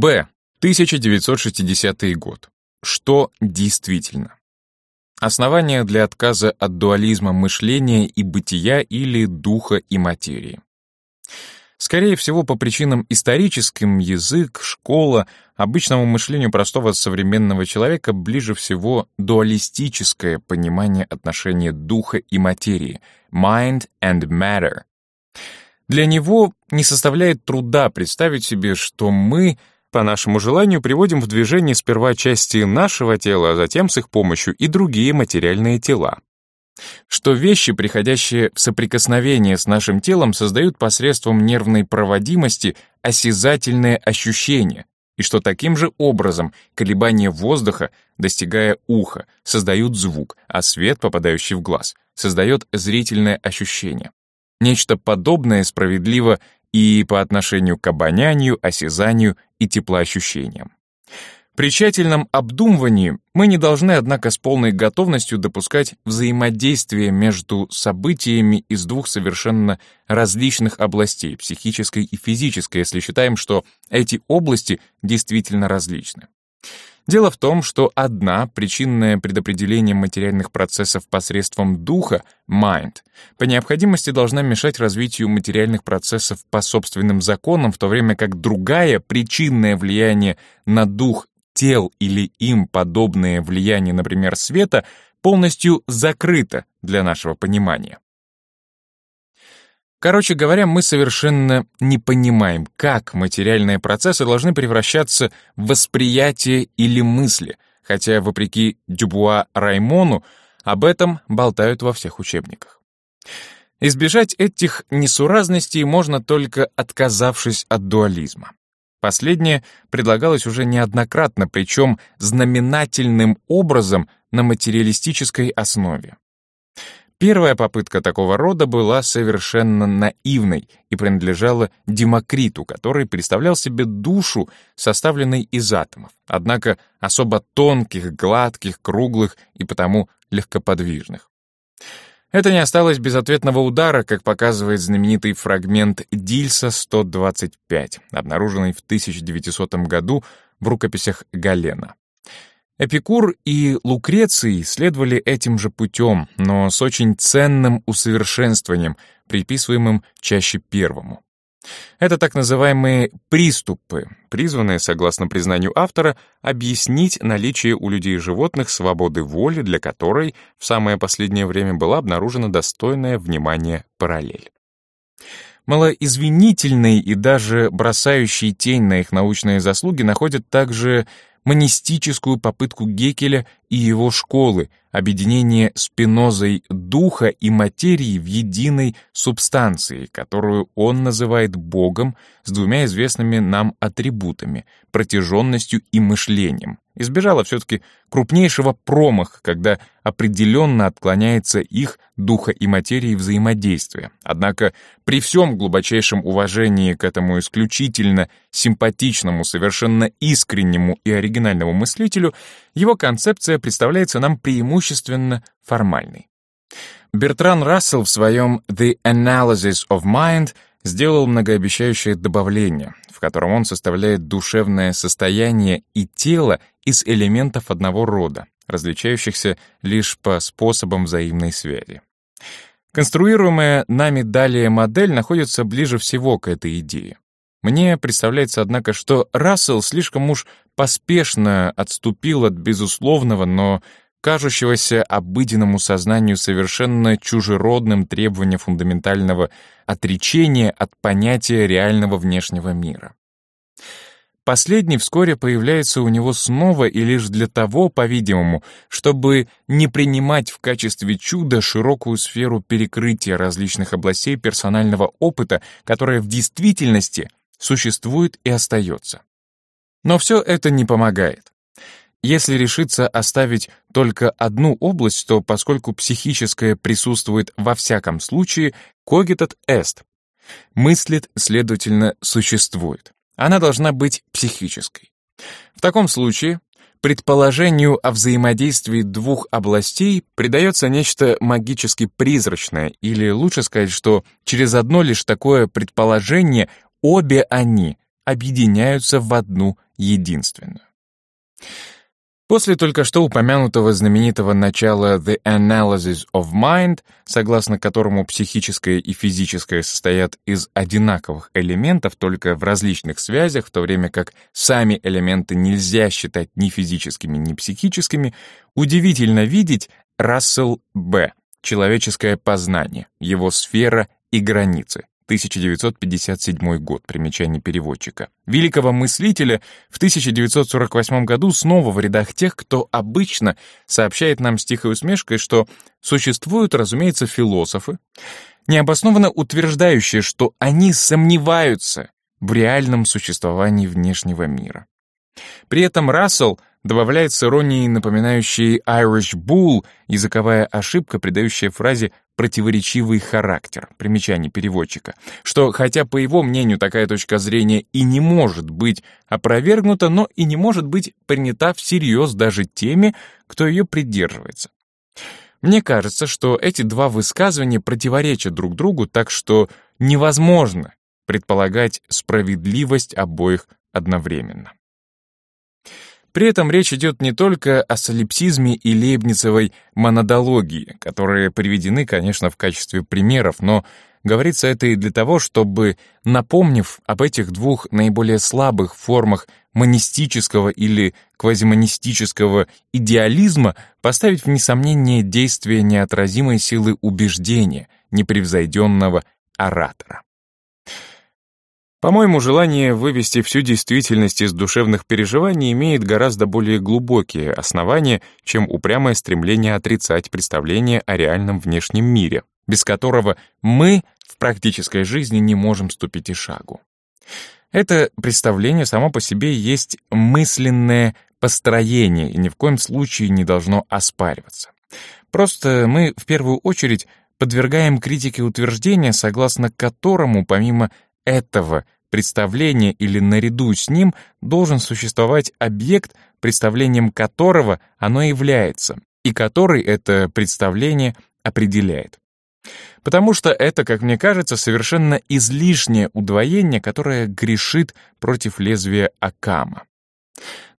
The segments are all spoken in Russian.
Б. 1960 год. Что действительно? Основания для отказа от дуализма мышления и бытия или духа и материи. Скорее всего, по причинам историческим, язык, школа, обычному мышлению простого современного человека ближе всего дуалистическое понимание отношения духа и материи, mind and matter. Для него не составляет труда представить себе, что мы — по нашему желанию приводим в движение сперва части нашего тела, а затем с их помощью и другие материальные тела. Что вещи, приходящие в соприкосновение с нашим телом, создают посредством нервной проводимости осязательное ощущение, и что таким же образом колебания воздуха, достигая уха, создают звук, а свет, попадающий в глаз, создает зрительное ощущение. Нечто подобное справедливо и по отношению к обонянию, осязанию и теплоощущениям. При тщательном обдумывании мы не должны, однако, с полной готовностью допускать взаимодействие между событиями из двух совершенно различных областей, психической и физической, если считаем, что эти области действительно различны. Дело в том, что одна, причинное предопределение материальных процессов посредством духа, mind, по необходимости должна мешать развитию материальных процессов по собственным законам, в то время как другая, причинное влияние на дух тел или им подобное влияние, например, света, полностью закрыто для нашего понимания. Короче говоря, мы совершенно не понимаем, как материальные процессы должны превращаться в восприятие или мысли, хотя, вопреки Дюбуа Раймону, об этом болтают во всех учебниках. Избежать этих несуразностей можно только отказавшись от дуализма. Последнее предлагалось уже неоднократно, причем знаменательным образом на материалистической основе. Первая попытка такого рода была совершенно наивной и принадлежала Демокриту, который представлял себе душу, составленной из атомов, однако особо тонких, гладких, круглых и потому легкоподвижных. Это не осталось без ответного удара, как показывает знаменитый фрагмент Дильса-125, обнаруженный в 1900 году в рукописях Галена. Эпикур и Лукреций следовали этим же путем, но с очень ценным усовершенствованием, приписываемым чаще первому. Это так называемые приступы, призванные, согласно признанию автора, объяснить наличие у людей и животных свободы воли, для которой в самое последнее время была обнаружена достойная внимания параллель. Малоизвинительный и даже бросающий тень на их научные заслуги находят также монистическую попытку Гекеля и его школы, объединение спинозой духа и материи в единой субстанции, которую он называет Богом с двумя известными нам атрибутами — протяженностью и мышлением, избежала все-таки крупнейшего промаха, когда определенно отклоняется их духа и материи взаимодействия. Однако при всем глубочайшем уважении к этому исключительно симпатичному, совершенно искреннему и оригинальному мыслителю, его концепция представляется нам преимущественно формальной. Бертран Рассел в своем «The Analysis of Mind» сделал многообещающее добавление, в котором он составляет душевное состояние и тело из элементов одного рода, различающихся лишь по способам взаимной связи. Конструируемая нами далее модель находится ближе всего к этой идее. Мне представляется, однако, что Рассел слишком уж поспешно отступил от безусловного, но кажущегося обыденному сознанию совершенно чужеродным требования фундаментального отречения от понятия реального внешнего мира. Последний вскоре появляется у него снова и лишь для того, по-видимому, чтобы не принимать в качестве чуда широкую сферу перекрытия различных областей персонального опыта, которая в действительности существует и остается. Но все это не помогает. Если решиться оставить только одну область, то поскольку психическое присутствует во всяком случае, когитат эст. Мыслит, следовательно, существует. Она должна быть психической. В таком случае предположению о взаимодействии двух областей придается нечто магически призрачное, или лучше сказать, что через одно лишь такое предположение обе они объединяются в одну единственную. После только что упомянутого знаменитого начала «The Analysis of Mind», согласно которому психическое и физическое состоят из одинаковых элементов, только в различных связях, в то время как сами элементы нельзя считать ни физическими, ни психическими, удивительно видеть Рассел Б. «Человеческое познание», его сфера и границы. 1957 год, примечание переводчика. Великого мыслителя в 1948 году снова в рядах тех, кто обычно сообщает нам с тихой усмешкой, что существуют, разумеется, философы, необоснованно утверждающие, что они сомневаются в реальном существовании внешнего мира. При этом Рассел добавляет с иронией напоминающей Irish Bull языковая ошибка, придающая фразе противоречивый характер, примечание переводчика, что, хотя, по его мнению, такая точка зрения и не может быть опровергнута, но и не может быть принята всерьез даже теми, кто ее придерживается. Мне кажется, что эти два высказывания противоречат друг другу, так что невозможно предполагать справедливость обоих одновременно. При этом речь идет не только о солипсизме и лейбницевой монодологии, которые приведены, конечно, в качестве примеров, но говорится это и для того, чтобы, напомнив об этих двух наиболее слабых формах монистического или квазимонистического идеализма, поставить в несомнение действие неотразимой силы убеждения непревзойденного оратора. По-моему, желание вывести всю действительность из душевных переживаний имеет гораздо более глубокие основания, чем упрямое стремление отрицать представление о реальном внешнем мире, без которого мы в практической жизни не можем ступить и шагу. Это представление само по себе есть мысленное построение и ни в коем случае не должно оспариваться. Просто мы в первую очередь подвергаем критике утверждения, согласно которому, помимо этого представления или наряду с ним должен существовать объект, представлением которого оно является, и который это представление определяет. Потому что это, как мне кажется, совершенно излишнее удвоение, которое грешит против лезвия Акама.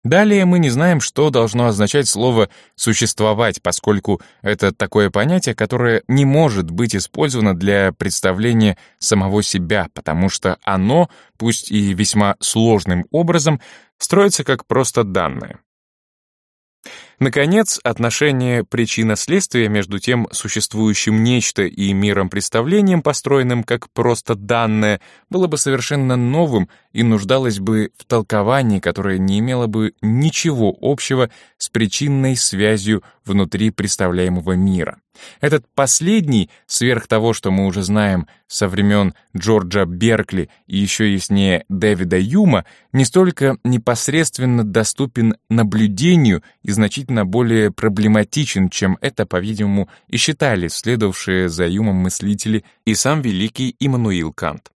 Далее мы не знаем, что должно означать слово «существовать», поскольку это такое понятие, которое не может быть использовано для представления самого себя, потому что оно, пусть и весьма сложным образом, строится как просто данное. Наконец, отношение причина-следствия между тем существующим нечто и миром-представлением, построенным как просто данное, было бы совершенно новым и нуждалось бы в толковании, которое не имело бы ничего общего с причинной связью внутри представляемого мира. Этот последний, сверх того, что мы уже знаем со времен Джорджа Беркли и еще яснее Дэвида Юма, не столько непосредственно доступен наблюдению и значительно более проблематичен, чем это, по-видимому, и считали следовавшие за Юмом мыслители и сам великий Иммануил Кант.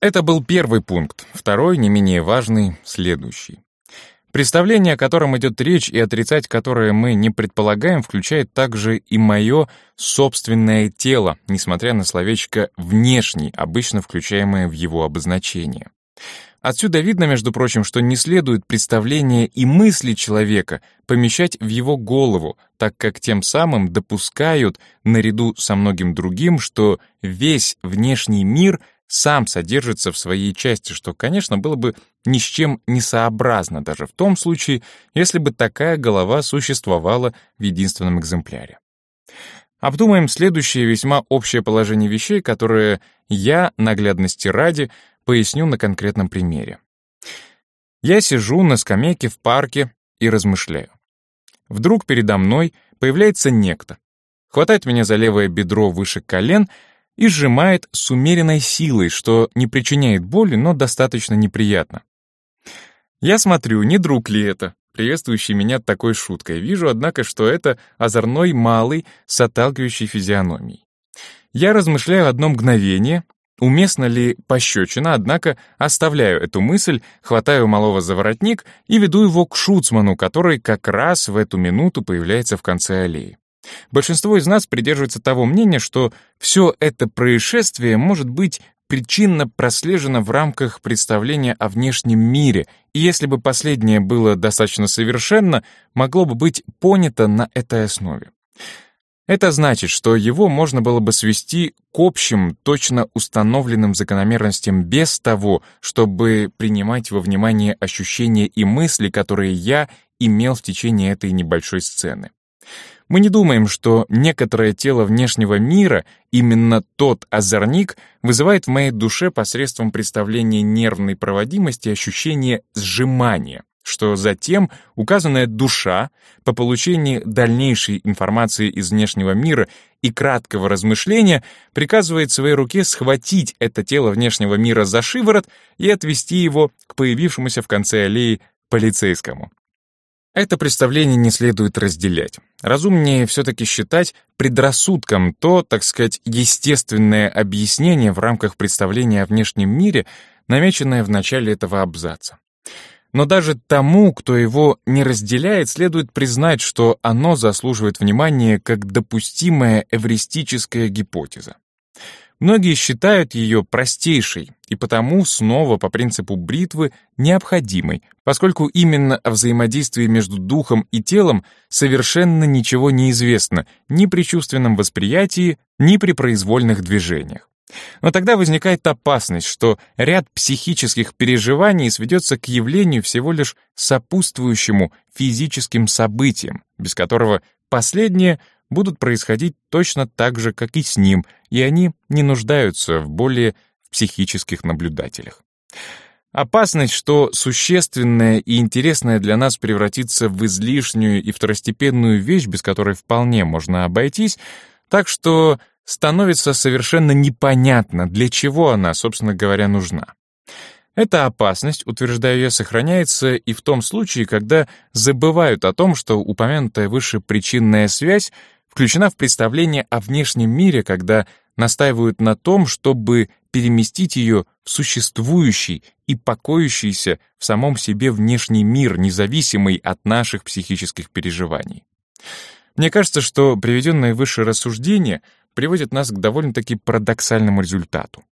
Это был первый пункт, второй, не менее важный, следующий. Представление, о котором идет речь и отрицать которое мы не предполагаем, включает также и мое собственное тело, несмотря на словечко «внешний», обычно включаемое в его обозначение. Отсюда видно, между прочим, что не следует представления и мысли человека помещать в его голову, так как тем самым допускают, наряду со многим другим, что весь внешний мир — сам содержится в своей части, что, конечно, было бы ни с чем не даже в том случае, если бы такая голова существовала в единственном экземпляре. Обдумаем следующее весьма общее положение вещей, которое я, наглядности ради, поясню на конкретном примере. Я сижу на скамейке в парке и размышляю. Вдруг передо мной появляется некто, хватает меня за левое бедро выше колен — и сжимает с умеренной силой, что не причиняет боли, но достаточно неприятно. Я смотрю, не друг ли это, приветствующий меня такой шуткой. Вижу, однако, что это озорной малый с отталкивающей физиономией. Я размышляю одно мгновение, уместно ли пощечина, однако оставляю эту мысль, хватаю малого за воротник и веду его к шуцману, который как раз в эту минуту появляется в конце аллеи. Большинство из нас придерживается того мнения, что все это происшествие может быть причинно прослежено в рамках представления о внешнем мире, и если бы последнее было достаточно совершенно, могло бы быть понято на этой основе. Это значит, что его можно было бы свести к общим, точно установленным закономерностям без того, чтобы принимать во внимание ощущения и мысли, которые я имел в течение этой небольшой сцены. Мы не думаем, что некоторое тело внешнего мира, именно тот озорник, вызывает в моей душе посредством представления нервной проводимости ощущение сжимания, что затем указанная душа по получении дальнейшей информации из внешнего мира и краткого размышления приказывает своей руке схватить это тело внешнего мира за шиворот и отвести его к появившемуся в конце аллеи полицейскому. Это представление не следует разделять. Разумнее все-таки считать предрассудком то, так сказать, естественное объяснение в рамках представления о внешнем мире, намеченное в начале этого абзаца. Но даже тому, кто его не разделяет, следует признать, что оно заслуживает внимания как допустимая эвристическая гипотеза. Многие считают ее простейшей и потому снова по принципу бритвы необходимой, поскольку именно о взаимодействии между духом и телом совершенно ничего не известно ни при чувственном восприятии, ни при произвольных движениях. Но тогда возникает опасность, что ряд психических переживаний сведется к явлению всего лишь сопутствующему физическим событиям, без которого последнее — будут происходить точно так же, как и с ним, и они не нуждаются в более психических наблюдателях. Опасность, что существенное и интересное для нас превратится в излишнюю и второстепенную вещь, без которой вполне можно обойтись, так что становится совершенно непонятно, для чего она, собственно говоря, нужна. Эта опасность, утверждаю я, сохраняется и в том случае, когда забывают о том, что упомянутая выше причинная связь включена в представление о внешнем мире, когда настаивают на том, чтобы переместить ее в существующий и покоящийся в самом себе внешний мир, независимый от наших психических переживаний. Мне кажется, что приведенное выше рассуждение приводит нас к довольно-таки парадоксальному результату.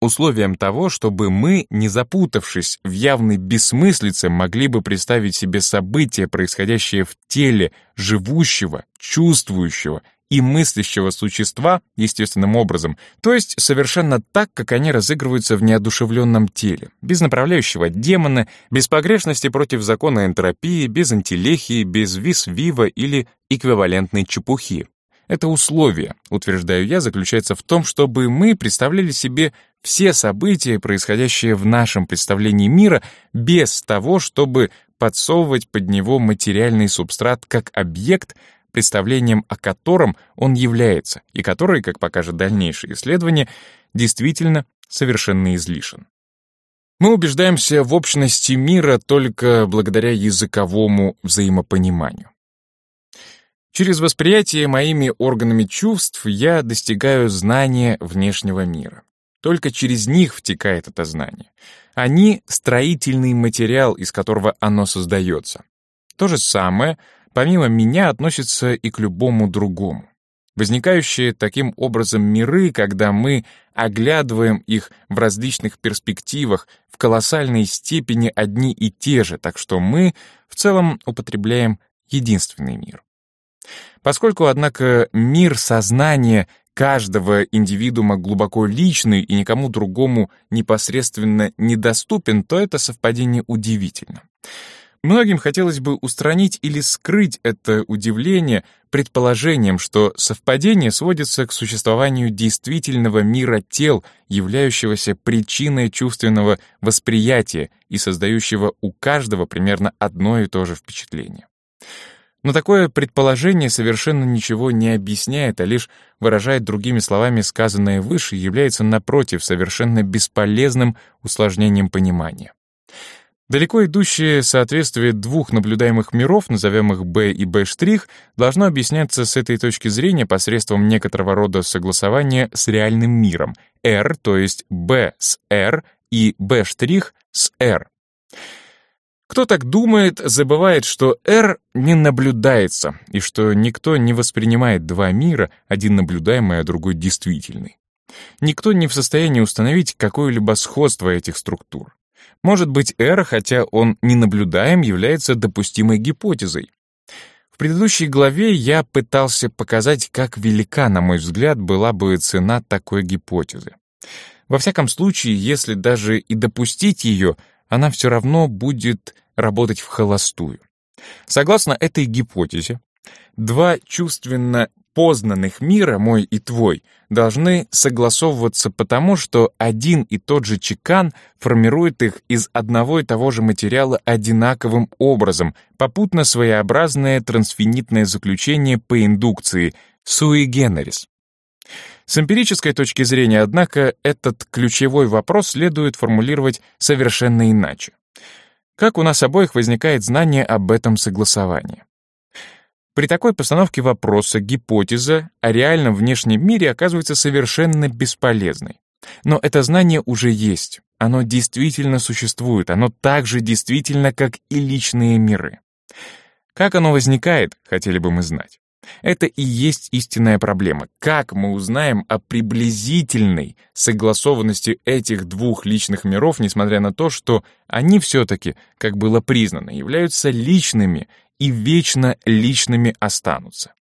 Условием того, чтобы мы, не запутавшись в явной бессмыслице, могли бы представить себе события, происходящие в теле живущего, чувствующего и мыслящего существа естественным образом, то есть совершенно так, как они разыгрываются в неодушевленном теле, без направляющего демона, без погрешности против закона энтропии, без антилехии, без вис-вива или эквивалентной чепухи. Это условие, утверждаю я, заключается в том, чтобы мы представляли себе все события, происходящие в нашем представлении мира, без того, чтобы подсовывать под него материальный субстрат как объект, представлением о котором он является, и который, как покажет дальнейшее исследование, действительно совершенно излишен. Мы убеждаемся в общности мира только благодаря языковому взаимопониманию. Через восприятие моими органами чувств я достигаю знания внешнего мира. Только через них втекает это знание. Они — строительный материал, из которого оно создается. То же самое, помимо меня, относится и к любому другому. Возникающие таким образом миры, когда мы оглядываем их в различных перспективах, в колоссальной степени одни и те же, так что мы в целом употребляем единственный мир. Поскольку, однако, мир сознания каждого индивидуума глубоко личный и никому другому непосредственно недоступен, то это совпадение удивительно. Многим хотелось бы устранить или скрыть это удивление предположением, что совпадение сводится к существованию действительного мира тел, являющегося причиной чувственного восприятия и создающего у каждого примерно одно и то же впечатление. Но такое предположение совершенно ничего не объясняет, а лишь выражает другими словами сказанное выше является, напротив, совершенно бесполезным усложнением понимания. Далеко идущее соответствие двух наблюдаемых миров, назовем их B и B', должно объясняться с этой точки зрения посредством некоторого рода согласования с реальным миром, R, то есть B с R и B' с R. Кто так думает, забывает, что R не наблюдается, и что никто не воспринимает два мира, один наблюдаемый, а другой действительный. Никто не в состоянии установить какое-либо сходство этих структур. Может быть, R, хотя он не наблюдаем, является допустимой гипотезой. В предыдущей главе я пытался показать, как велика, на мой взгляд, была бы цена такой гипотезы. Во всяком случае, если даже и допустить ее, она все равно будет работать в холостую. Согласно этой гипотезе, два чувственно познанных мира, мой и твой, должны согласовываться потому, что один и тот же чекан формирует их из одного и того же материала одинаковым образом, попутно своеобразное трансфинитное заключение по индукции sui generis. С эмпирической точки зрения, однако, этот ключевой вопрос следует формулировать совершенно иначе. Как у нас обоих возникает знание об этом согласовании? При такой постановке вопроса гипотеза о реальном внешнем мире оказывается совершенно бесполезной. Но это знание уже есть, оно действительно существует, оно так же действительно, как и личные миры. Как оно возникает, хотели бы мы знать. Это и есть истинная проблема. Как мы узнаем о приблизительной согласованности этих двух личных миров, несмотря на то, что они все-таки, как было признано, являются личными и вечно личными останутся.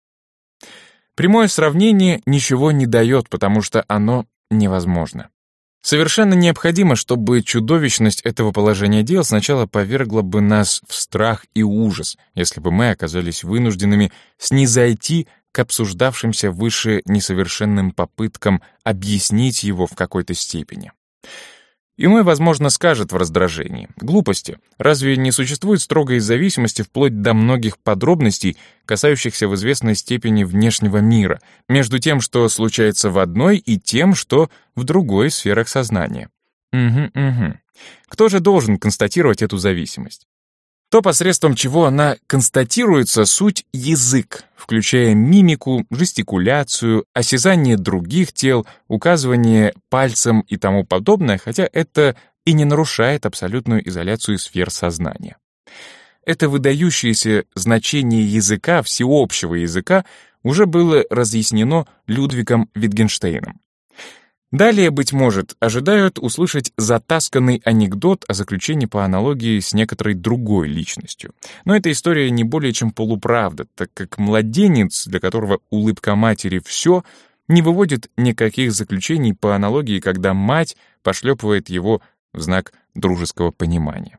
Прямое сравнение ничего не дает, потому что оно невозможно. Совершенно необходимо, чтобы чудовищность этого положения дел сначала повергла бы нас в страх и ужас, если бы мы оказались вынужденными снизойти к обсуждавшимся выше несовершенным попыткам объяснить его в какой-то степени. Иной, возможно, скажет в раздражении. Глупости. Разве не существует строгой зависимости вплоть до многих подробностей, касающихся в известной степени внешнего мира, между тем, что случается в одной, и тем, что в другой сферах сознания? Угу, угу. Кто же должен констатировать эту зависимость? То, посредством чего она констатируется, суть язык, включая мимику, жестикуляцию, осязание других тел, указывание пальцем и тому подобное, хотя это и не нарушает абсолютную изоляцию сфер сознания. Это выдающееся значение языка, всеобщего языка, уже было разъяснено Людвигом Витгенштейном. Далее, быть может, ожидают услышать затасканный анекдот о заключении по аналогии с некоторой другой личностью. Но эта история не более чем полуправда, так как младенец, для которого улыбка матери все, не выводит никаких заключений по аналогии, когда мать пошлепывает его в знак дружеского понимания.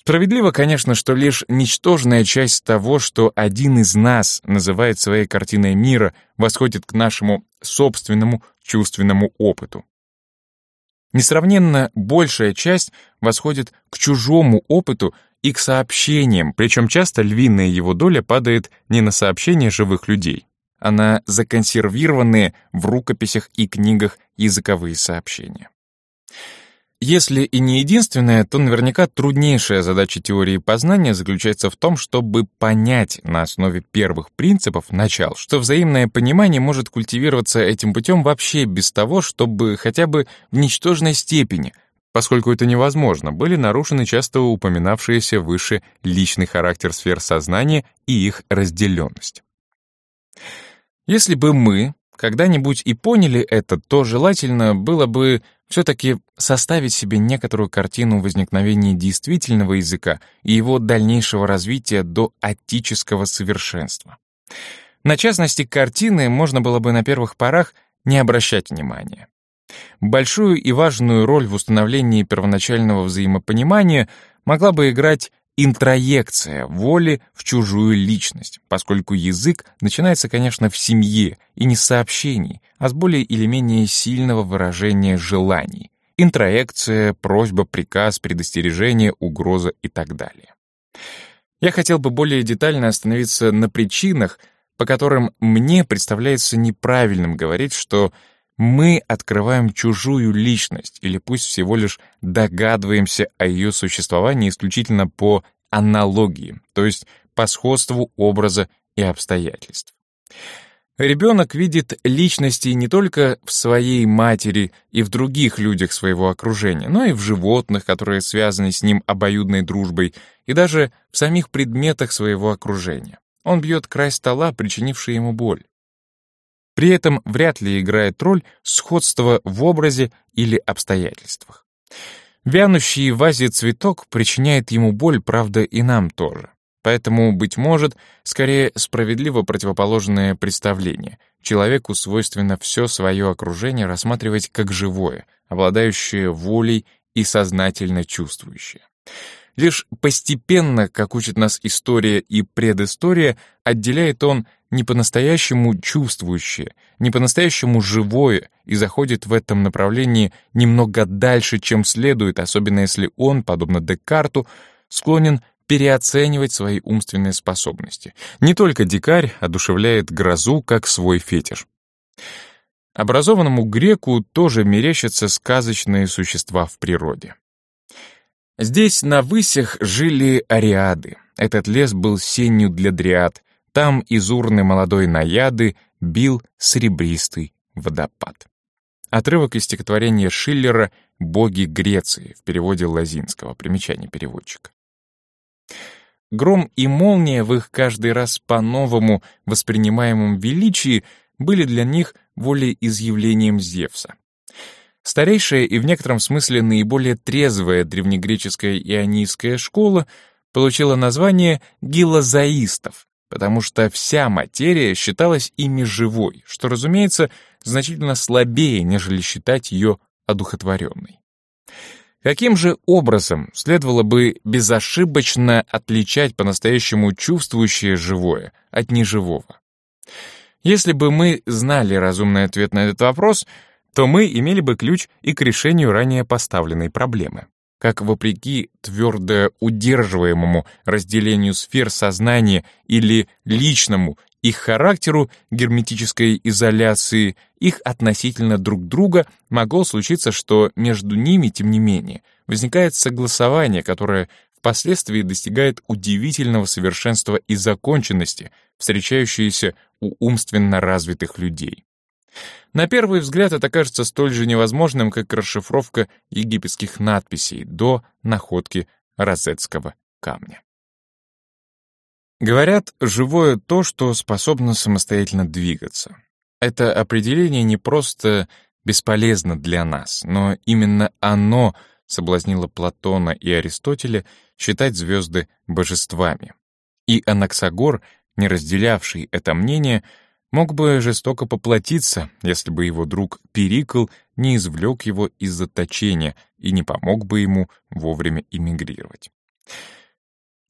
Справедливо, конечно, что лишь ничтожная часть того, что один из нас называет своей картиной мира, восходит к нашему собственному чувственному опыту. Несравненно большая часть восходит к чужому опыту и к сообщениям, причем часто львиная его доля падает не на сообщения живых людей, а на законсервированные в рукописях и книгах языковые сообщения. Если и не единственная, то наверняка труднейшая задача теории познания заключается в том, чтобы понять на основе первых принципов начал, что взаимное понимание может культивироваться этим путем вообще без того, чтобы хотя бы в ничтожной степени, поскольку это невозможно, были нарушены часто упоминавшиеся выше личный характер сфер сознания и их разделенность. Если бы мы когда-нибудь и поняли это, то желательно было бы все-таки составить себе некоторую картину возникновения действительного языка и его дальнейшего развития до атического совершенства. На частности, картины можно было бы на первых порах не обращать внимания. Большую и важную роль в установлении первоначального взаимопонимания могла бы играть интроекция воли в чужую личность, поскольку язык начинается, конечно, в семье и не с сообщений, а с более или менее сильного выражения желаний. Интроекция, просьба, приказ, предостережение, угроза и так далее. Я хотел бы более детально остановиться на причинах, по которым мне представляется неправильным говорить, что мы открываем чужую личность или пусть всего лишь догадываемся о ее существовании исключительно по аналогии, то есть по сходству образа и обстоятельств. Ребенок видит личности не только в своей матери и в других людях своего окружения, но и в животных, которые связаны с ним обоюдной дружбой, и даже в самих предметах своего окружения. Он бьет край стола, причинивший ему боль. При этом вряд ли играет роль сходство в образе или обстоятельствах. Вянущий в вазе цветок причиняет ему боль, правда, и нам тоже. Поэтому, быть может, скорее справедливо противоположное представление. Человеку свойственно все свое окружение рассматривать как живое, обладающее волей и сознательно чувствующее. Лишь постепенно, как учит нас история и предыстория, отделяет он не по-настоящему чувствующее, не по-настоящему живое и заходит в этом направлении немного дальше, чем следует, особенно если он, подобно Декарту, склонен переоценивать свои умственные способности. Не только дикарь одушевляет грозу как свой фетиш. Образованному греку тоже мерещатся сказочные существа в природе. Здесь на высях жили ариады. Этот лес был сенью для дриад. Там из урны молодой наяды бил серебристый водопад. Отрывок из стихотворения Шиллера «Боги Греции» в переводе Лазинского, примечание переводчика. Гром и молния в их каждый раз по-новому воспринимаемом величии были для них волеизъявлением Зевса. Старейшая и в некотором смысле наиболее трезвая древнегреческая ионийская школа получила название гилозаистов, потому что вся материя считалась ими живой, что, разумеется, значительно слабее, нежели считать ее одухотворенной. Каким же образом следовало бы безошибочно отличать по-настоящему чувствующее живое от неживого? Если бы мы знали разумный ответ на этот вопрос, то мы имели бы ключ и к решению ранее поставленной проблемы. Как вопреки твердо удерживаемому разделению сфер сознания или личному их характеру герметической изоляции, их относительно друг друга, могло случиться, что между ними, тем не менее, возникает согласование, которое впоследствии достигает удивительного совершенства и законченности, встречающееся у умственно развитых людей. На первый взгляд это кажется столь же невозможным, как расшифровка египетских надписей до находки розетского камня. Говорят, живое то, что способно самостоятельно двигаться. Это определение не просто бесполезно для нас, но именно оно соблазнило Платона и Аристотеля считать звезды божествами. И Анаксагор, не разделявший это мнение, мог бы жестоко поплатиться, если бы его друг Перикл не извлек его из заточения и не помог бы ему вовремя эмигрировать.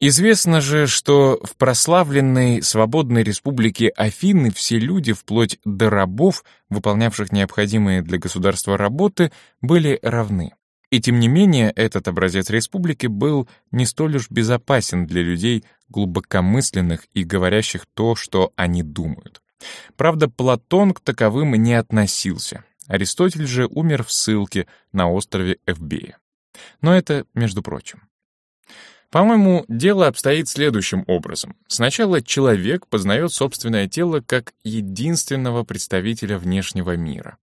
Известно же, что в прославленной свободной республике Афины все люди, вплоть до рабов, выполнявших необходимые для государства работы, были равны. И тем не менее, этот образец республики был не столь уж безопасен для людей глубокомысленных и говорящих то, что они думают. Правда, Платон к таковым не относился. Аристотель же умер в ссылке на острове Эвбея. Но это между прочим. По-моему, дело обстоит следующим образом. Сначала человек познает собственное тело как единственного представителя внешнего мира.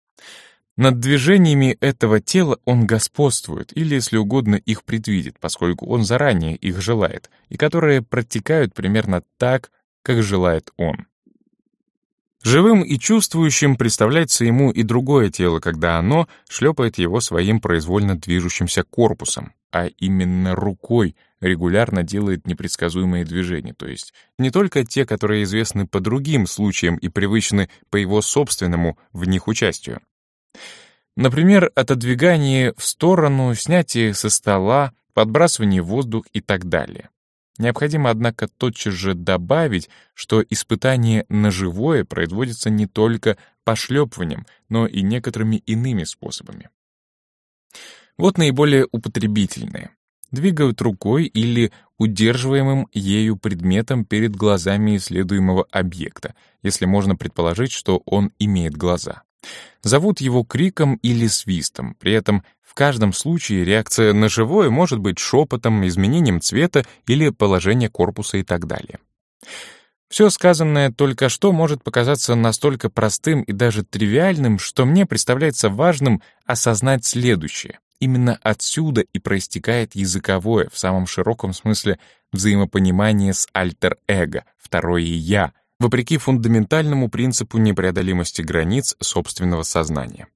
Над движениями этого тела он господствует, или, если угодно, их предвидит, поскольку он заранее их желает, и которые протекают примерно так, как желает он. Живым и чувствующим представляется ему и другое тело, когда оно шлепает его своим произвольно движущимся корпусом, а именно рукой, регулярно делает непредсказуемые движения, то есть не только те, которые известны по другим случаям и привычны по его собственному в них участию. Например, отодвигание в сторону, снятие со стола, подбрасывание в воздух и так далее. Необходимо, однако, тотчас же добавить, что испытание на живое производится не только пошлепыванием, но и некоторыми иными способами. Вот наиболее употребительные двигают рукой или удерживаемым ею предметом перед глазами исследуемого объекта, если можно предположить, что он имеет глаза. Зовут его криком или свистом, при этом в каждом случае реакция на живое может быть шепотом, изменением цвета или положения корпуса и так далее. Все сказанное только что может показаться настолько простым и даже тривиальным, что мне представляется важным осознать следующее. Именно отсюда и проистекает языковое, в самом широком смысле, взаимопонимание с альтер-эго, второе «я», вопреки фундаментальному принципу непреодолимости границ собственного сознания.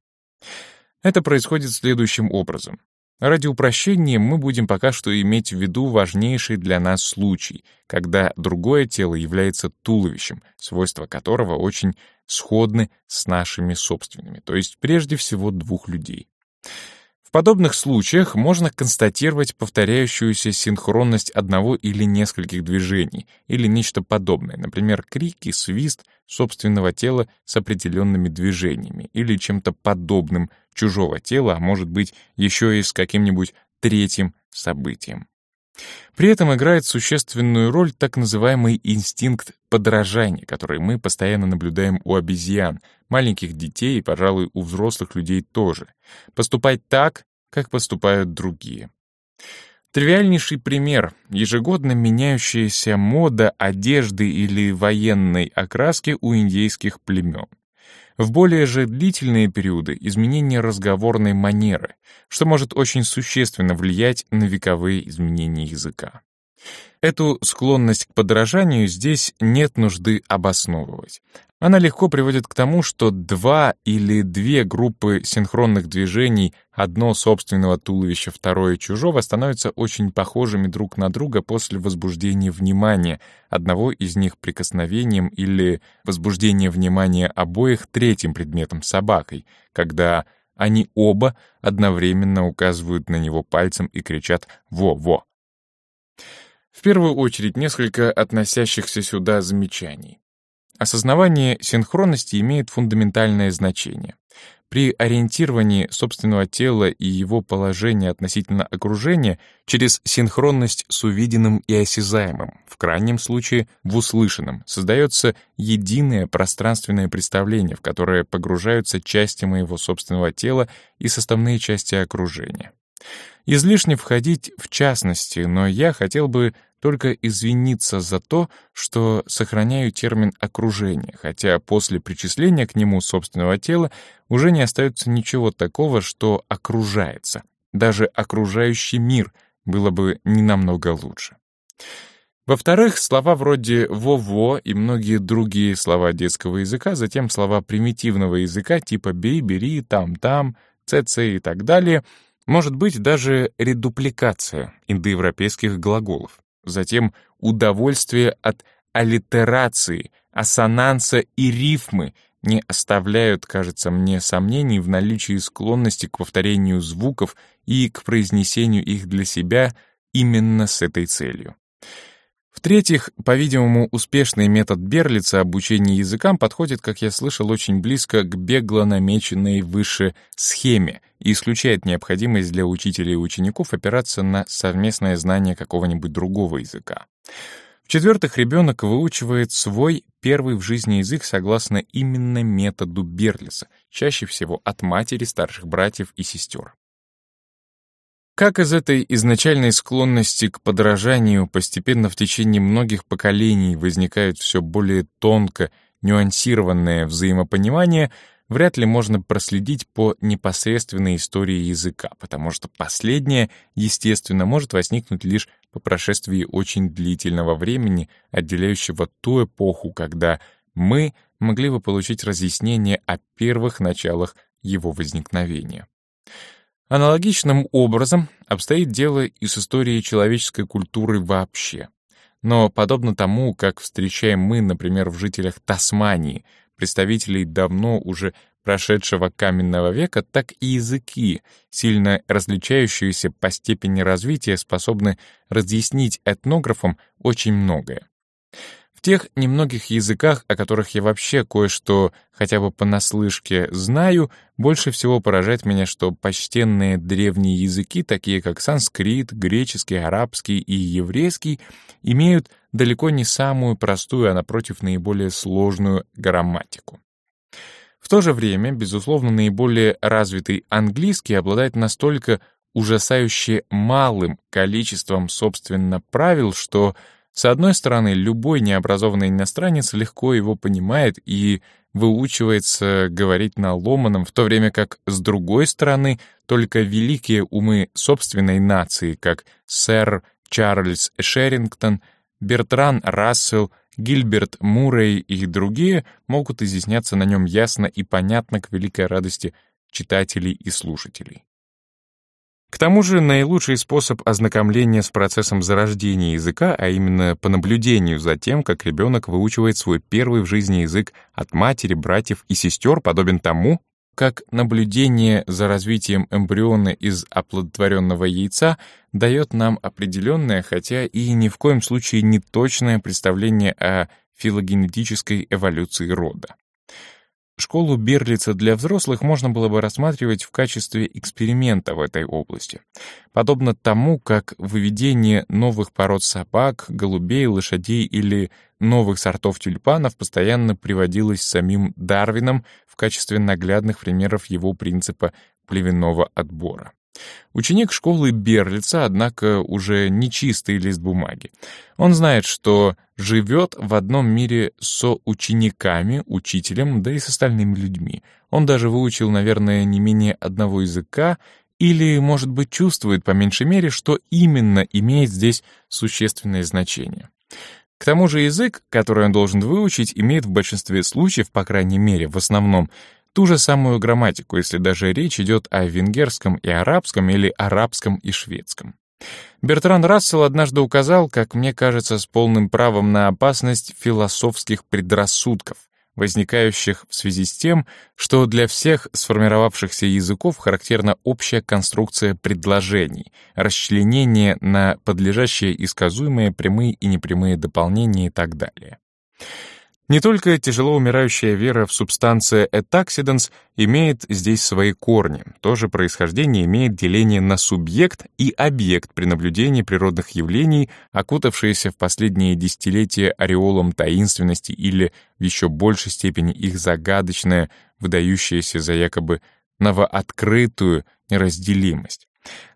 Это происходит следующим образом. Ради упрощения мы будем пока что иметь в виду важнейший для нас случай, когда другое тело является туловищем, свойства которого очень сходны с нашими собственными, то есть прежде всего двух людей. В подобных случаях можно констатировать повторяющуюся синхронность одного или нескольких движений, или нечто подобное, например, крики, свист собственного тела с определенными движениями, или чем-то подобным чужого тела, а может быть еще и с каким-нибудь третьим событием. При этом играет существенную роль так называемый инстинкт подражания, который мы постоянно наблюдаем у обезьян, маленьких детей и, пожалуй, у взрослых людей тоже. Поступать так, как поступают другие. Тривиальнейший пример — ежегодно меняющаяся мода одежды или военной окраски у индейских племен. В более же длительные периоды изменение разговорной манеры, что может очень существенно влиять на вековые изменения языка. Эту склонность к подражанию здесь нет нужды обосновывать. Она легко приводит к тому, что два или две группы синхронных движений, одно собственного туловища, второе чужого, становятся очень похожими друг на друга после возбуждения внимания, одного из них прикосновением или возбуждения внимания обоих третьим предметом собакой, когда они оба одновременно указывают на него пальцем и кричат «во-во». В первую очередь несколько относящихся сюда замечаний. Осознавание синхронности имеет фундаментальное значение. При ориентировании собственного тела и его положения относительно окружения через синхронность с увиденным и осязаемым, в крайнем случае в услышанном, создается единое пространственное представление, в которое погружаются части моего собственного тела и составные части окружения. Излишне входить в частности, но я хотел бы только извиниться за то, что сохраняю термин «окружение», хотя после причисления к нему собственного тела уже не остается ничего такого, что окружается. Даже окружающий мир было бы не намного лучше. Во-вторых, слова вроде «во-во» и многие другие слова детского языка, затем слова примитивного языка типа «бей», «бери», «там-там», «ц-ц» и так далее — может быть даже редупликация индоевропейских глаголов. Затем удовольствие от аллитерации, ассонанса и рифмы не оставляют, кажется мне, сомнений в наличии склонности к повторению звуков и к произнесению их для себя именно с этой целью. В-третьих, по-видимому, успешный метод Берлица обучения языкам подходит, как я слышал, очень близко к бегло намеченной выше схеме и исключает необходимость для учителей и учеников опираться на совместное знание какого-нибудь другого языка. В-четвертых, ребенок выучивает свой первый в жизни язык согласно именно методу Берлиса, чаще всего от матери, старших братьев и сестер. Как из этой изначальной склонности к подражанию постепенно в течение многих поколений возникают все более тонко нюансированное взаимопонимание, вряд ли можно проследить по непосредственной истории языка, потому что последнее, естественно, может возникнуть лишь по прошествии очень длительного времени, отделяющего ту эпоху, когда мы могли бы получить разъяснение о первых началах его возникновения. Аналогичным образом обстоит дело и с историей человеческой культуры вообще. Но подобно тому, как встречаем мы, например, в жителях Тасмании, представителей давно уже прошедшего каменного века, так и языки, сильно различающиеся по степени развития, способны разъяснить этнографам очень многое. В тех немногих языках, о которых я вообще кое-что хотя бы понаслышке знаю, больше всего поражает меня, что почтенные древние языки, такие как санскрит, греческий, арабский и еврейский, имеют далеко не самую простую, а напротив наиболее сложную грамматику. В то же время, безусловно, наиболее развитый английский обладает настолько ужасающе малым количеством, собственно, правил, что с одной стороны, любой необразованный иностранец легко его понимает и выучивается говорить на ломаном, в то время как, с другой стороны, только великие умы собственной нации, как сэр Чарльз Шерингтон, Бертран Рассел Гильберт Муррей и другие могут изъясняться на нем ясно и понятно к великой радости читателей и слушателей. К тому же наилучший способ ознакомления с процессом зарождения языка, а именно по наблюдению за тем, как ребенок выучивает свой первый в жизни язык от матери, братьев и сестер, подобен тому, как наблюдение за развитием эмбриона из оплодотворенного яйца дает нам определенное, хотя и ни в коем случае не точное представление о филогенетической эволюции рода. Школу Берлица для взрослых можно было бы рассматривать в качестве эксперимента в этой области. Подобно тому, как выведение новых пород собак, голубей, лошадей или новых сортов тюльпанов постоянно приводилось самим Дарвином в качестве наглядных примеров его принципа племенного отбора. Ученик школы Берлица, однако, уже не чистый лист бумаги. Он знает, что живет в одном мире со учениками, учителем, да и с остальными людьми. Он даже выучил, наверное, не менее одного языка, или, может быть, чувствует, по меньшей мере, что именно имеет здесь существенное значение. К тому же язык, который он должен выучить, имеет в большинстве случаев, по крайней мере, в основном, ту же самую грамматику, если даже речь идет о венгерском и арабском или арабском и шведском. Бертран Рассел однажды указал, как мне кажется, с полным правом на опасность философских предрассудков, возникающих в связи с тем, что для всех сформировавшихся языков характерна общая конструкция предложений, расчленение на подлежащие и сказуемые прямые и непрямые дополнения и так далее. Не только тяжело умирающая вера в субстанция этаксиденс имеет здесь свои корни. То же происхождение имеет деление на субъект и объект при наблюдении природных явлений, окутавшиеся в последние десятилетия ореолом таинственности или в еще большей степени их загадочное, выдающееся за якобы новооткрытую неразделимость.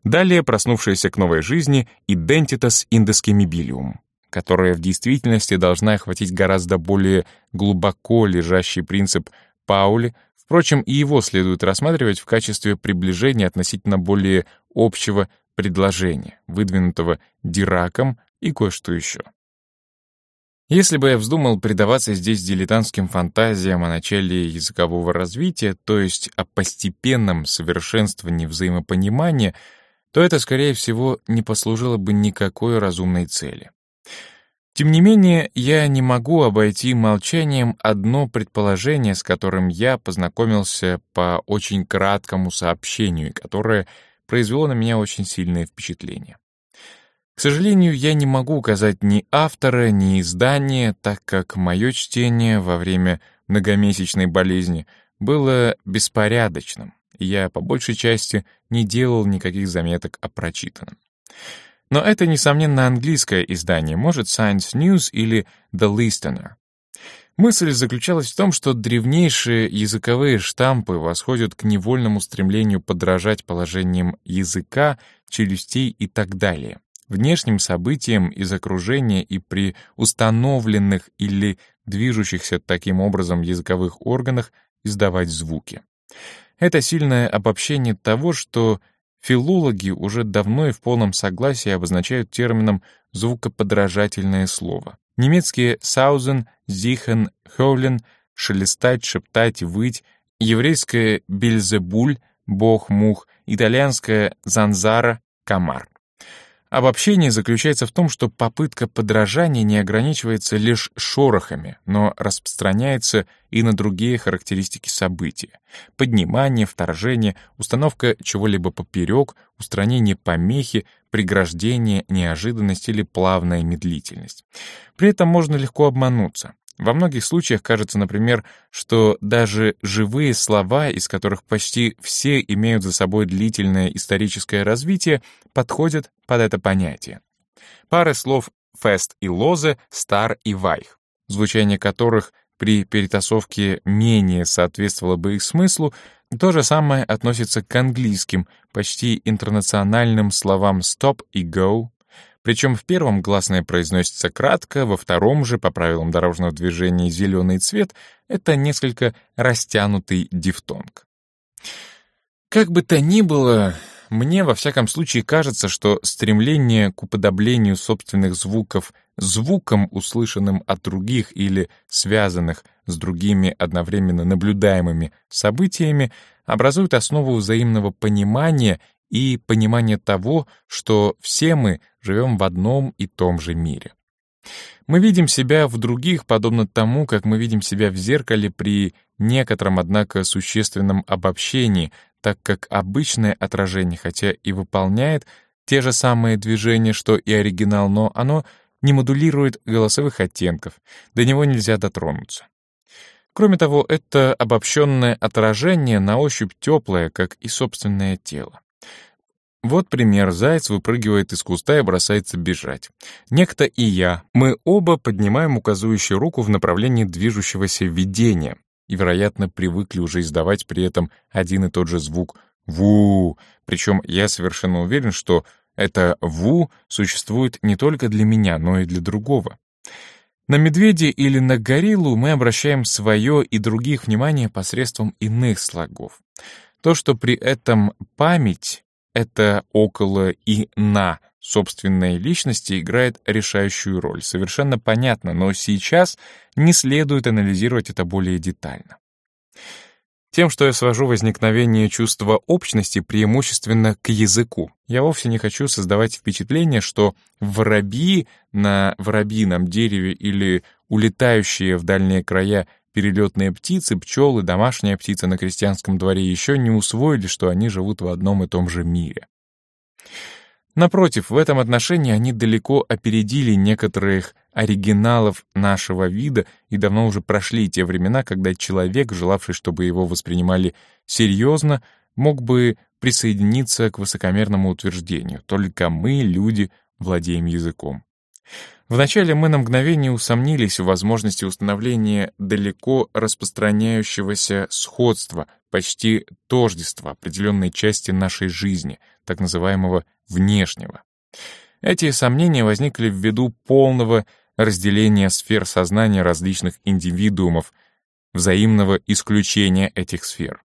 Далее проснувшаяся к новой жизни identitas indescimibilium которая в действительности должна охватить гораздо более глубоко лежащий принцип Паули, впрочем, и его следует рассматривать в качестве приближения относительно более общего предложения, выдвинутого Дираком и кое-что еще. Если бы я вздумал предаваться здесь дилетантским фантазиям о начале языкового развития, то есть о постепенном совершенствовании взаимопонимания, то это, скорее всего, не послужило бы никакой разумной цели. Тем не менее, я не могу обойти молчанием одно предположение, с которым я познакомился по очень краткому сообщению, которое произвело на меня очень сильное впечатление. К сожалению, я не могу указать ни автора, ни издания, так как мое чтение во время многомесячной болезни было беспорядочным, я по большей части не делал никаких заметок о прочитанном. Но это, несомненно, английское издание, может, Science News или The Listener. Мысль заключалась в том, что древнейшие языковые штампы восходят к невольному стремлению подражать положениям языка, челюстей и так далее, внешним событиям из окружения и при установленных или движущихся таким образом языковых органах издавать звуки. Это сильное обобщение того, что Филологи уже давно и в полном согласии обозначают термином звукоподражательное слово. Немецкие «саузен», «зихен», «хоулен» — шелестать, шептать, выть, еврейское «бельзебуль», «бог-мух», итальянское «занзара», «комар». Обобщение заключается в том, что попытка подражания не ограничивается лишь шорохами, но распространяется и на другие характеристики события. Поднимание, вторжение, установка чего-либо поперек, устранение помехи, преграждение, неожиданность или плавная медлительность. При этом можно легко обмануться. Во многих случаях кажется, например, что даже живые слова, из которых почти все имеют за собой длительное историческое развитие, подходят под это понятие. Пары слов «фест» и «лозе», «стар» и «вайх», звучание которых при перетасовке менее соответствовало бы их смыслу, то же самое относится к английским, почти интернациональным словам «stop» и «go», причем в первом гласное произносится кратко, во втором же, по правилам дорожного движения, зеленый цвет — это несколько растянутый дифтонг. Как бы то ни было, мне во всяком случае кажется, что стремление к уподоблению собственных звуков звукам, услышанным от других или связанных с другими одновременно наблюдаемыми событиями, образует основу взаимного понимания и понимания того, что все мы живем в одном и том же мире. Мы видим себя в других, подобно тому, как мы видим себя в зеркале при некотором, однако, существенном обобщении, так как обычное отражение, хотя и выполняет те же самые движения, что и оригинал, но оно не модулирует голосовых оттенков, до него нельзя дотронуться. Кроме того, это обобщенное отражение на ощупь теплое, как и собственное тело. Вот пример. Заяц выпрыгивает из куста и бросается бежать. Некто и я. Мы оба поднимаем указывающую руку в направлении движущегося видения и, вероятно, привыкли уже издавать при этом один и тот же звук «ву». Причем я совершенно уверен, что это «ву» существует не только для меня, но и для другого. На медведя или на гориллу мы обращаем свое и других внимание посредством иных слогов. То, что при этом память это около и на собственной личности играет решающую роль. Совершенно понятно, но сейчас не следует анализировать это более детально. Тем, что я свожу возникновение чувства общности преимущественно к языку. Я вовсе не хочу создавать впечатление, что воробьи на воробьином дереве или улетающие в дальние края Перелетные птицы, пчелы, домашняя птица на крестьянском дворе еще не усвоили, что они живут в одном и том же мире. Напротив, в этом отношении они далеко опередили некоторых оригиналов нашего вида и давно уже прошли те времена, когда человек, желавший, чтобы его воспринимали серьезно, мог бы присоединиться к высокомерному утверждению «только мы, люди, владеем языком». Вначале мы на мгновение усомнились в возможности установления далеко распространяющегося сходства, почти тождества определенной части нашей жизни, так называемого внешнего. Эти сомнения возникли ввиду полного разделения сфер сознания различных индивидуумов, взаимного исключения этих сфер.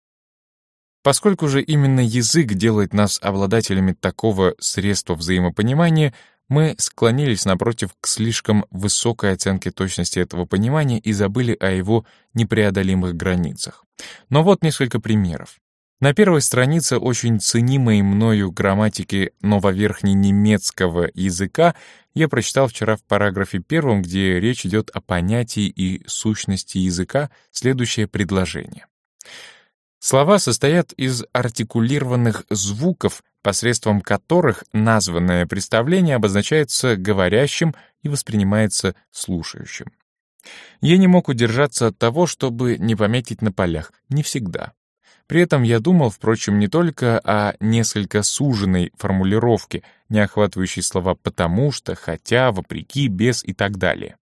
Поскольку же именно язык делает нас обладателями такого средства взаимопонимания, мы склонились, напротив, к слишком высокой оценке точности этого понимания и забыли о его непреодолимых границах. Но вот несколько примеров. На первой странице очень ценимой мною грамматики нововерхненемецкого языка я прочитал вчера в параграфе первом, где речь идет о понятии и сущности языка, следующее предложение. Слова состоят из артикулированных звуков, посредством которых названное представление обозначается говорящим и воспринимается слушающим. Я не мог удержаться от того, чтобы не пометить на полях, не всегда. При этом я думал, впрочем, не только о несколько суженной формулировке, не охватывающей слова «потому что», «хотя», «вопреки», «без» и так далее.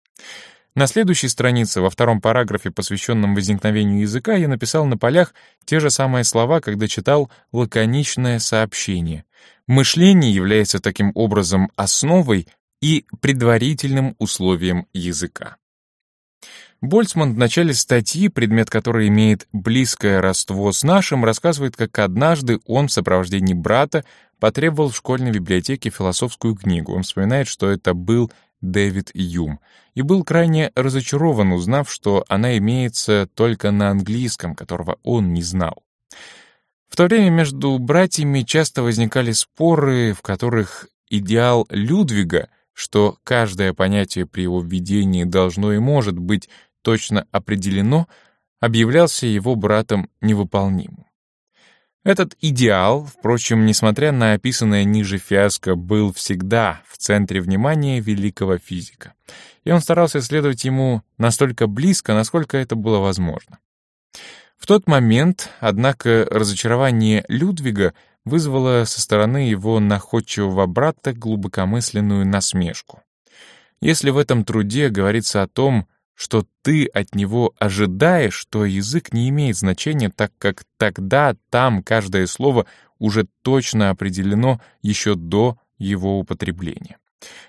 На следующей странице, во втором параграфе, посвященном возникновению языка, я написал на полях те же самые слова, когда читал лаконичное сообщение. Мышление является таким образом основой и предварительным условием языка. Больцман в начале статьи, предмет которой имеет близкое родство с нашим, рассказывает, как однажды он в сопровождении брата потребовал в школьной библиотеке философскую книгу. Он вспоминает, что это был Дэвид Юм, и был крайне разочарован, узнав, что она имеется только на английском, которого он не знал. В то время между братьями часто возникали споры, в которых идеал Людвига, что каждое понятие при его введении должно и может быть точно определено, объявлялся его братом невыполнимым. Этот идеал, впрочем, несмотря на описанное ниже фиаско, был всегда в центре внимания великого физика, и он старался следовать ему настолько близко, насколько это было возможно. В тот момент, однако, разочарование Людвига вызвало со стороны его находчивого брата глубокомысленную насмешку. Если в этом труде говорится о том, что ты от него ожидаешь, что язык не имеет значения, так как тогда там каждое слово уже точно определено еще до его употребления.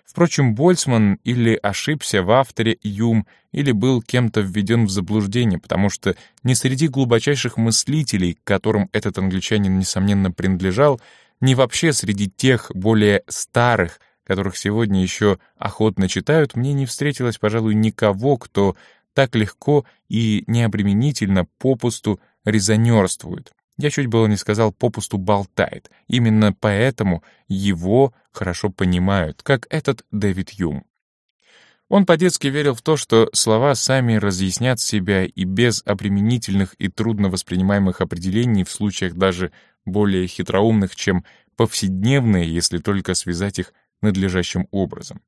Впрочем, Больцман или ошибся в авторе Юм, или был кем-то введен в заблуждение, потому что не среди глубочайших мыслителей, к которым этот англичанин, несомненно, принадлежал, ни вообще среди тех более старых, которых сегодня еще охотно читают, мне не встретилось, пожалуй, никого, кто так легко и необременительно попусту резонерствует. Я чуть было не сказал попусту болтает. Именно поэтому его хорошо понимают, как этот Дэвид Юм. Он по-детски верил в то, что слова сами разъяснят себя и без обременительных и трудно воспринимаемых определений в случаях даже более хитроумных, чем повседневные, если только связать их надлежащим образом.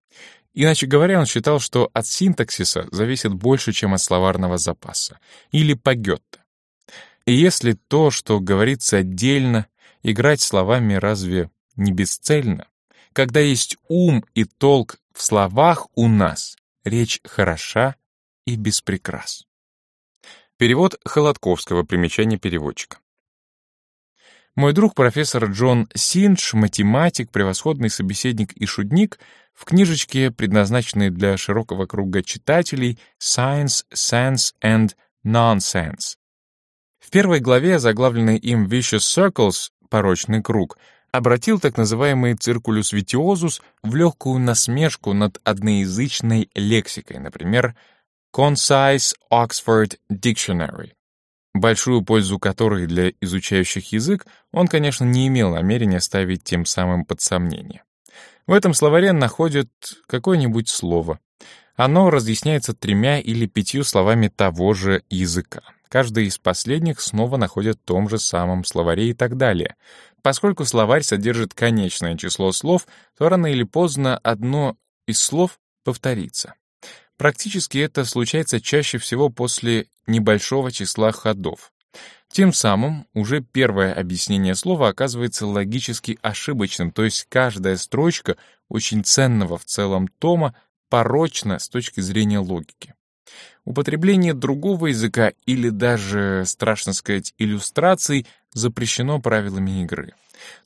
Иначе говоря, он считал, что от синтаксиса зависит больше, чем от словарного запаса, или по. И если то, что говорится отдельно, играть словами разве не бесцельно? Когда есть ум и толк в словах у нас, речь хороша и без прикрас. Перевод Холодковского, примечание переводчика. Мой друг профессор Джон Синдж, математик, превосходный собеседник и шутник, в книжечке, предназначенной для широкого круга читателей «Science, Sense and Nonsense». В первой главе, заглавленной им «Vicious Circles» — «Порочный круг», обратил так называемый циркулюс витиозус в легкую насмешку над одноязычной лексикой, например, Concise Oxford Dictionary, большую пользу которой для изучающих язык он, конечно, не имел намерения ставить тем самым под сомнение. В этом словаре находят какое-нибудь слово. Оно разъясняется тремя или пятью словами того же языка. Каждый из последних снова находят в том же самом словаре и так далее. Поскольку словарь содержит конечное число слов, то рано или поздно одно из слов повторится. Практически это случается чаще всего после небольшого числа ходов. Тем самым уже первое объяснение слова оказывается логически ошибочным, то есть каждая строчка очень ценного в целом тома порочна с точки зрения логики. Употребление другого языка или даже, страшно сказать, иллюстраций запрещено правилами игры.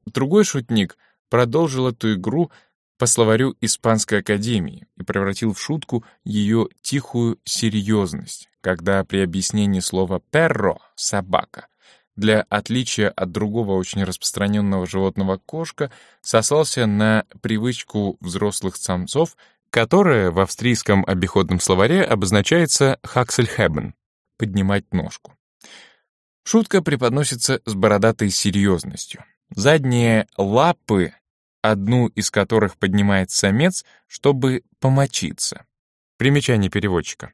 Другой шутник продолжил эту игру по словарю Испанской Академии и превратил в шутку ее тихую серьезность, когда при объяснении слова «перро» — «собака» для отличия от другого очень распространенного животного кошка сослался на привычку взрослых самцов которое в австрийском обиходном словаре обозначается «хаксельхебен» — «поднимать ножку». Шутка преподносится с бородатой серьезностью. Задние лапы, одну из которых поднимает самец, чтобы помочиться. Примечание переводчика.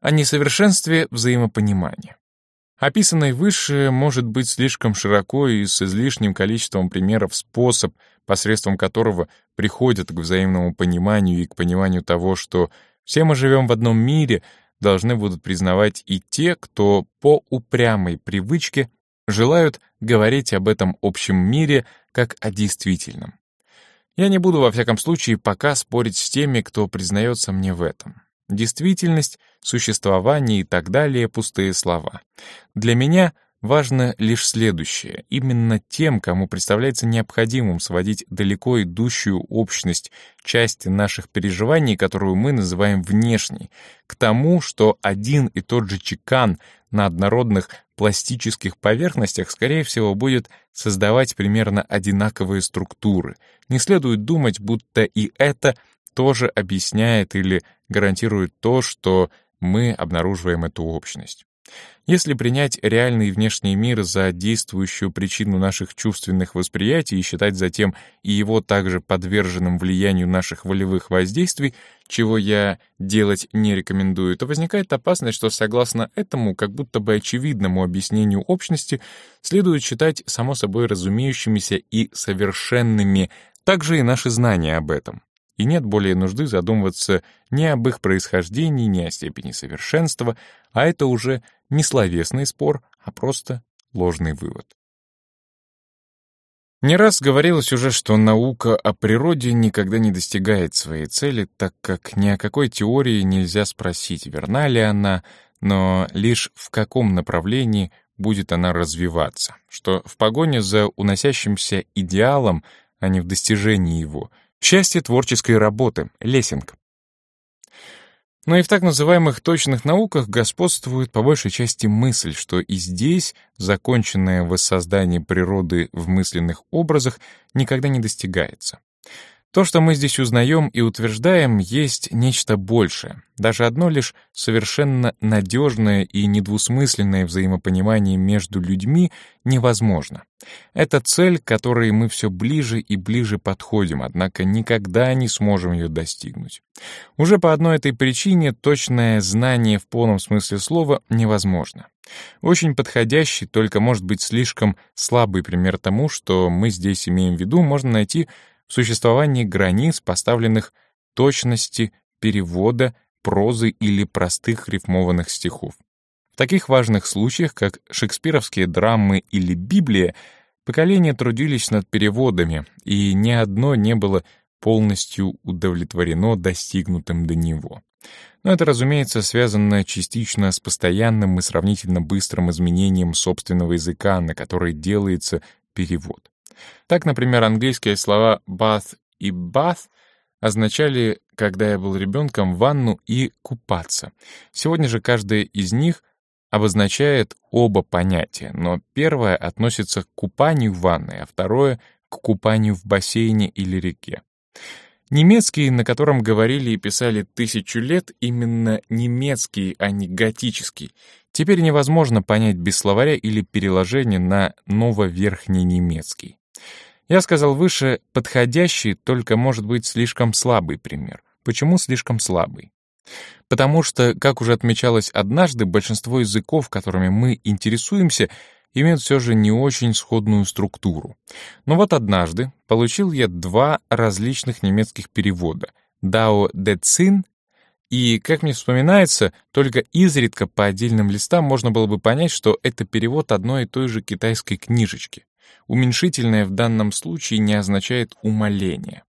О несовершенстве взаимопонимания. Описанный выше может быть слишком широко и с излишним количеством примеров способ, посредством которого приходят к взаимному пониманию и к пониманию того, что все мы живем в одном мире, должны будут признавать и те, кто по упрямой привычке желают говорить об этом общем мире как о действительном. Я не буду во всяком случае пока спорить с теми, кто признается мне в этом. Действительность, существование и так далее — пустые слова. Для меня важно лишь следующее. Именно тем, кому представляется необходимым сводить далеко идущую общность части наших переживаний, которую мы называем внешней, к тому, что один и тот же чекан на однородных пластических поверхностях, скорее всего, будет создавать примерно одинаковые структуры. Не следует думать, будто и это — тоже объясняет или гарантирует то, что мы обнаруживаем эту общность. Если принять реальный внешний мир за действующую причину наших чувственных восприятий и считать затем и его также подверженным влиянию наших волевых воздействий, чего я делать не рекомендую, то возникает опасность, что согласно этому, как будто бы очевидному объяснению общности, следует считать само собой разумеющимися и совершенными. Также и наши знания об этом. И нет более нужды задумываться ни об их происхождении, ни о степени совершенства, а это уже не словесный спор, а просто ложный вывод. Не раз говорилось уже, что наука о природе никогда не достигает своей цели, так как ни о какой теории нельзя спросить, верна ли она, но лишь в каком направлении будет она развиваться, что в погоне за уносящимся идеалом, а не в достижении его — Счастье творческой работы. Лессинг. Но и в так называемых точных науках господствует по большей части мысль, что и здесь законченное воссоздание природы в мысленных образах никогда не достигается. То, что мы здесь узнаем и утверждаем, есть нечто большее. Даже одно лишь совершенно надежное и недвусмысленное взаимопонимание между людьми невозможно. Это цель, к которой мы все ближе и ближе подходим, однако никогда не сможем ее достигнуть. Уже по одной этой причине точное знание в полном смысле слова невозможно. Очень подходящий, только может быть слишком слабый пример тому, что мы здесь имеем в виду, можно найти в существовании границ, поставленных точности перевода, прозы или простых рифмованных стихов. В таких важных случаях, как шекспировские драмы или Библия, поколения трудились над переводами, и ни одно не было полностью удовлетворено достигнутым до него. Но это, разумеется, связано частично с постоянным и сравнительно быстрым изменением собственного языка, на который делается перевод. Так, например, английские слова bath и bath означали, когда я был ребенком, ванну и купаться. Сегодня же каждая из них обозначает оба понятия, но первое относится к купанию в ванной, а второе — к купанию в бассейне или реке. Немецкий, на котором говорили и писали тысячу лет, именно немецкий, а не готический, теперь невозможно понять без словаря или переложения на нововерхний немецкий. Я сказал выше, подходящий только может быть слишком слабый пример. Почему слишком слабый? Потому что, как уже отмечалось однажды, большинство языков, которыми мы интересуемся, имеют все же не очень сходную структуру. Но вот однажды получил я два различных немецких перевода «Дао де Цин» и, как мне вспоминается, только изредка по отдельным листам можно было бы понять, что это перевод одной и той же китайской книжечки. Уменьшительное в данном случае не означает умоление.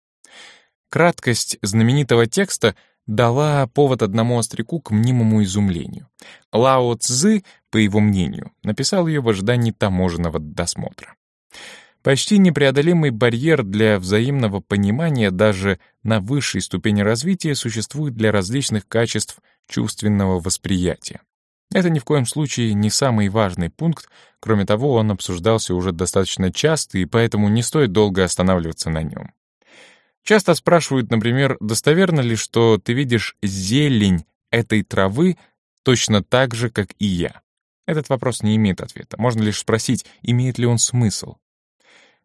Краткость знаменитого текста дала повод одному остряку к мнимому изумлению. Лао Цзы, по его мнению, написал ее в ожидании таможенного досмотра. Почти непреодолимый барьер для взаимного понимания даже на высшей ступени развития существует для различных качеств чувственного восприятия. Это ни в коем случае не самый важный пункт, кроме того, он обсуждался уже достаточно часто, и поэтому не стоит долго останавливаться на нем. Часто спрашивают, например, достоверно ли, что ты видишь зелень этой травы точно так же, как и я. Этот вопрос не имеет ответа. Можно лишь спросить, имеет ли он смысл.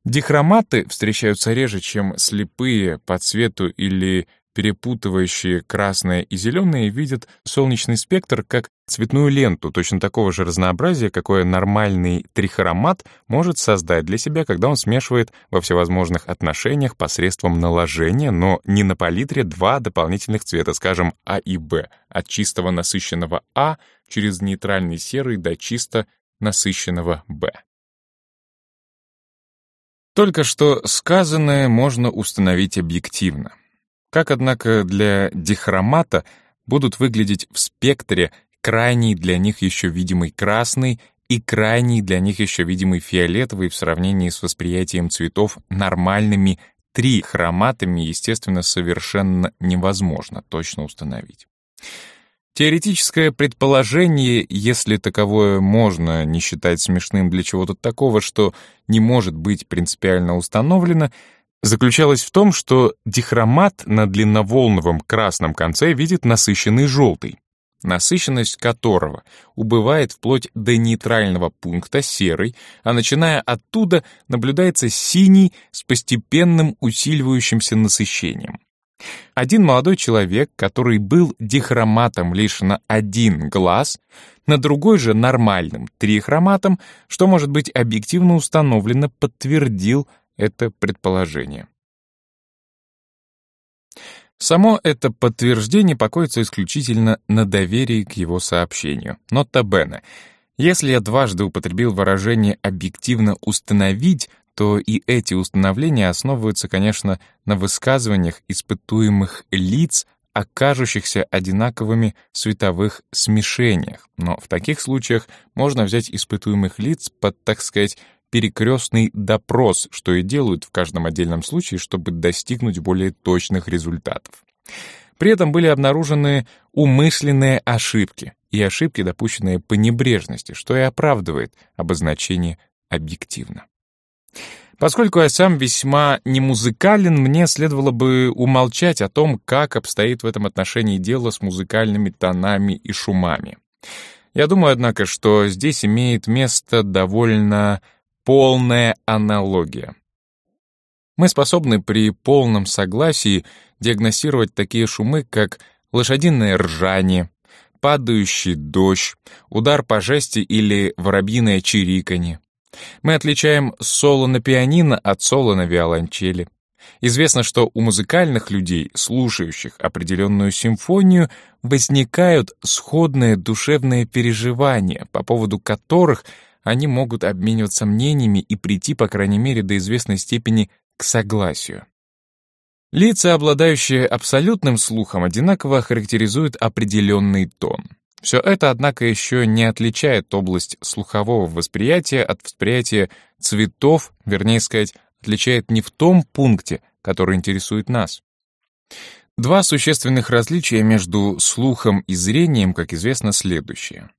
Дихроматы встречаются реже, чем слепые по цвету или перепутывающие красное и зеленое, видят солнечный спектр как цветную ленту точно такого же разнообразия, какое нормальный трихромат может создать для себя, когда он смешивает во всевозможных отношениях посредством наложения, но не на палитре два дополнительных цвета, скажем, А и Б, от чистого насыщенного А через нейтральный серый до чисто насыщенного Б. Только что сказанное можно установить объективно. Как, однако, для дихромата будут выглядеть в спектре крайний для них еще видимый красный и крайний для них еще видимый фиолетовый в сравнении с восприятием цветов нормальными три хроматами, естественно, совершенно невозможно точно установить. Теоретическое предположение, если таковое можно не считать смешным для чего-то такого, что не может быть принципиально установлено, заключалась в том, что дихромат на длинноволновом красном конце видит насыщенный желтый, насыщенность которого убывает вплоть до нейтрального пункта серый, а начиная оттуда наблюдается синий с постепенным усиливающимся насыщением. Один молодой человек, который был дихроматом лишь на один глаз, на другой же нормальным трихроматом, что может быть объективно установлено, подтвердил это предположение. Само это подтверждение покоится исключительно на доверии к его сообщению. Нота Бене. Если я дважды употребил выражение «объективно установить», то и эти установления основываются, конечно, на высказываниях испытуемых лиц, окажущихся одинаковыми в световых смешениях. Но в таких случаях можно взять испытуемых лиц под, так сказать, перекрестный допрос, что и делают в каждом отдельном случае, чтобы достигнуть более точных результатов. При этом были обнаружены умышленные ошибки и ошибки, допущенные по небрежности, что и оправдывает обозначение «объективно». Поскольку я сам весьма не музыкален, мне следовало бы умолчать о том, как обстоит в этом отношении дело с музыкальными тонами и шумами. Я думаю, однако, что здесь имеет место довольно полная аналогия. Мы способны при полном согласии диагностировать такие шумы, как лошадиное ржание, падающий дождь, удар по жести или воробьиное чириканье. Мы отличаем соло на пианино от соло на виолончели. Известно, что у музыкальных людей, слушающих определенную симфонию, возникают сходные душевные переживания, по поводу которых они могут обмениваться мнениями и прийти, по крайней мере, до известной степени к согласию. Лица, обладающие абсолютным слухом, одинаково характеризуют определенный тон. Все это, однако, еще не отличает область слухового восприятия от восприятия цветов, вернее сказать, отличает не в том пункте, который интересует нас. Два существенных различия между слухом и зрением, как известно, следующие.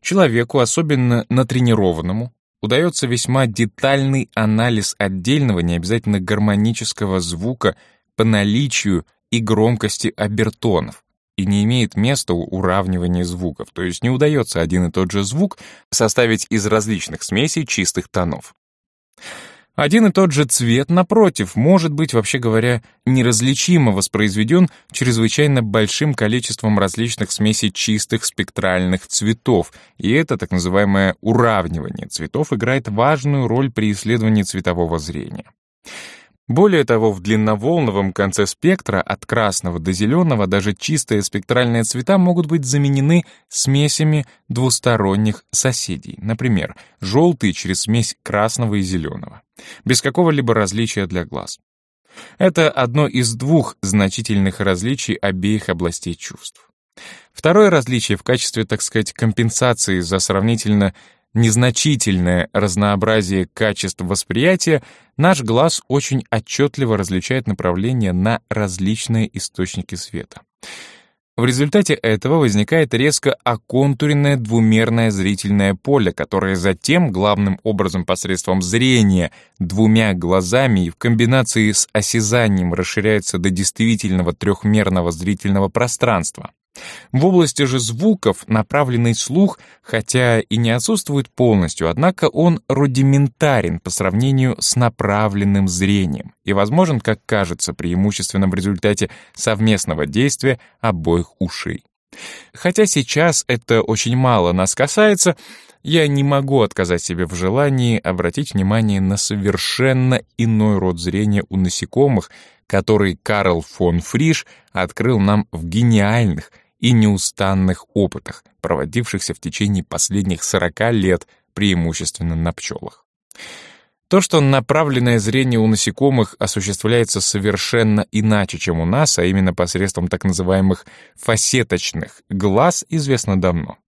Человеку, особенно натренированному, удается весьма детальный анализ отдельного, не обязательно гармонического звука по наличию и громкости обертонов, и не имеет места уравнивания звуков, то есть не удается один и тот же звук составить из различных смесей чистых тонов. Один и тот же цвет, напротив, может быть, вообще говоря, неразличимо воспроизведен чрезвычайно большим количеством различных смесей чистых спектральных цветов, и это так называемое уравнивание цветов играет важную роль при исследовании цветового зрения. Более того, в длинноволновом конце спектра от красного до зеленого даже чистые спектральные цвета могут быть заменены смесями двусторонних соседей, например, желтый через смесь красного и зеленого, без какого-либо различия для глаз. Это одно из двух значительных различий обеих областей чувств. Второе различие в качестве, так сказать, компенсации за сравнительно незначительное разнообразие качеств восприятия, наш глаз очень отчетливо различает направление на различные источники света. В результате этого возникает резко оконтуренное двумерное зрительное поле, которое затем, главным образом посредством зрения двумя глазами и в комбинации с осязанием расширяется до действительного трехмерного зрительного пространства. В области же звуков направленный слух, хотя и не отсутствует полностью, однако он рудиментарен по сравнению с направленным зрением и возможен, как кажется, преимущественно в результате совместного действия обоих ушей. Хотя сейчас это очень мало нас касается, я не могу отказать себе в желании обратить внимание на совершенно иной род зрения у насекомых, который Карл фон Фриш открыл нам в гениальных, и неустанных опытах, проводившихся в течение последних 40 лет преимущественно на пчелах. То, что направленное зрение у насекомых осуществляется совершенно иначе, чем у нас, а именно посредством так называемых фасеточных глаз, известно давно.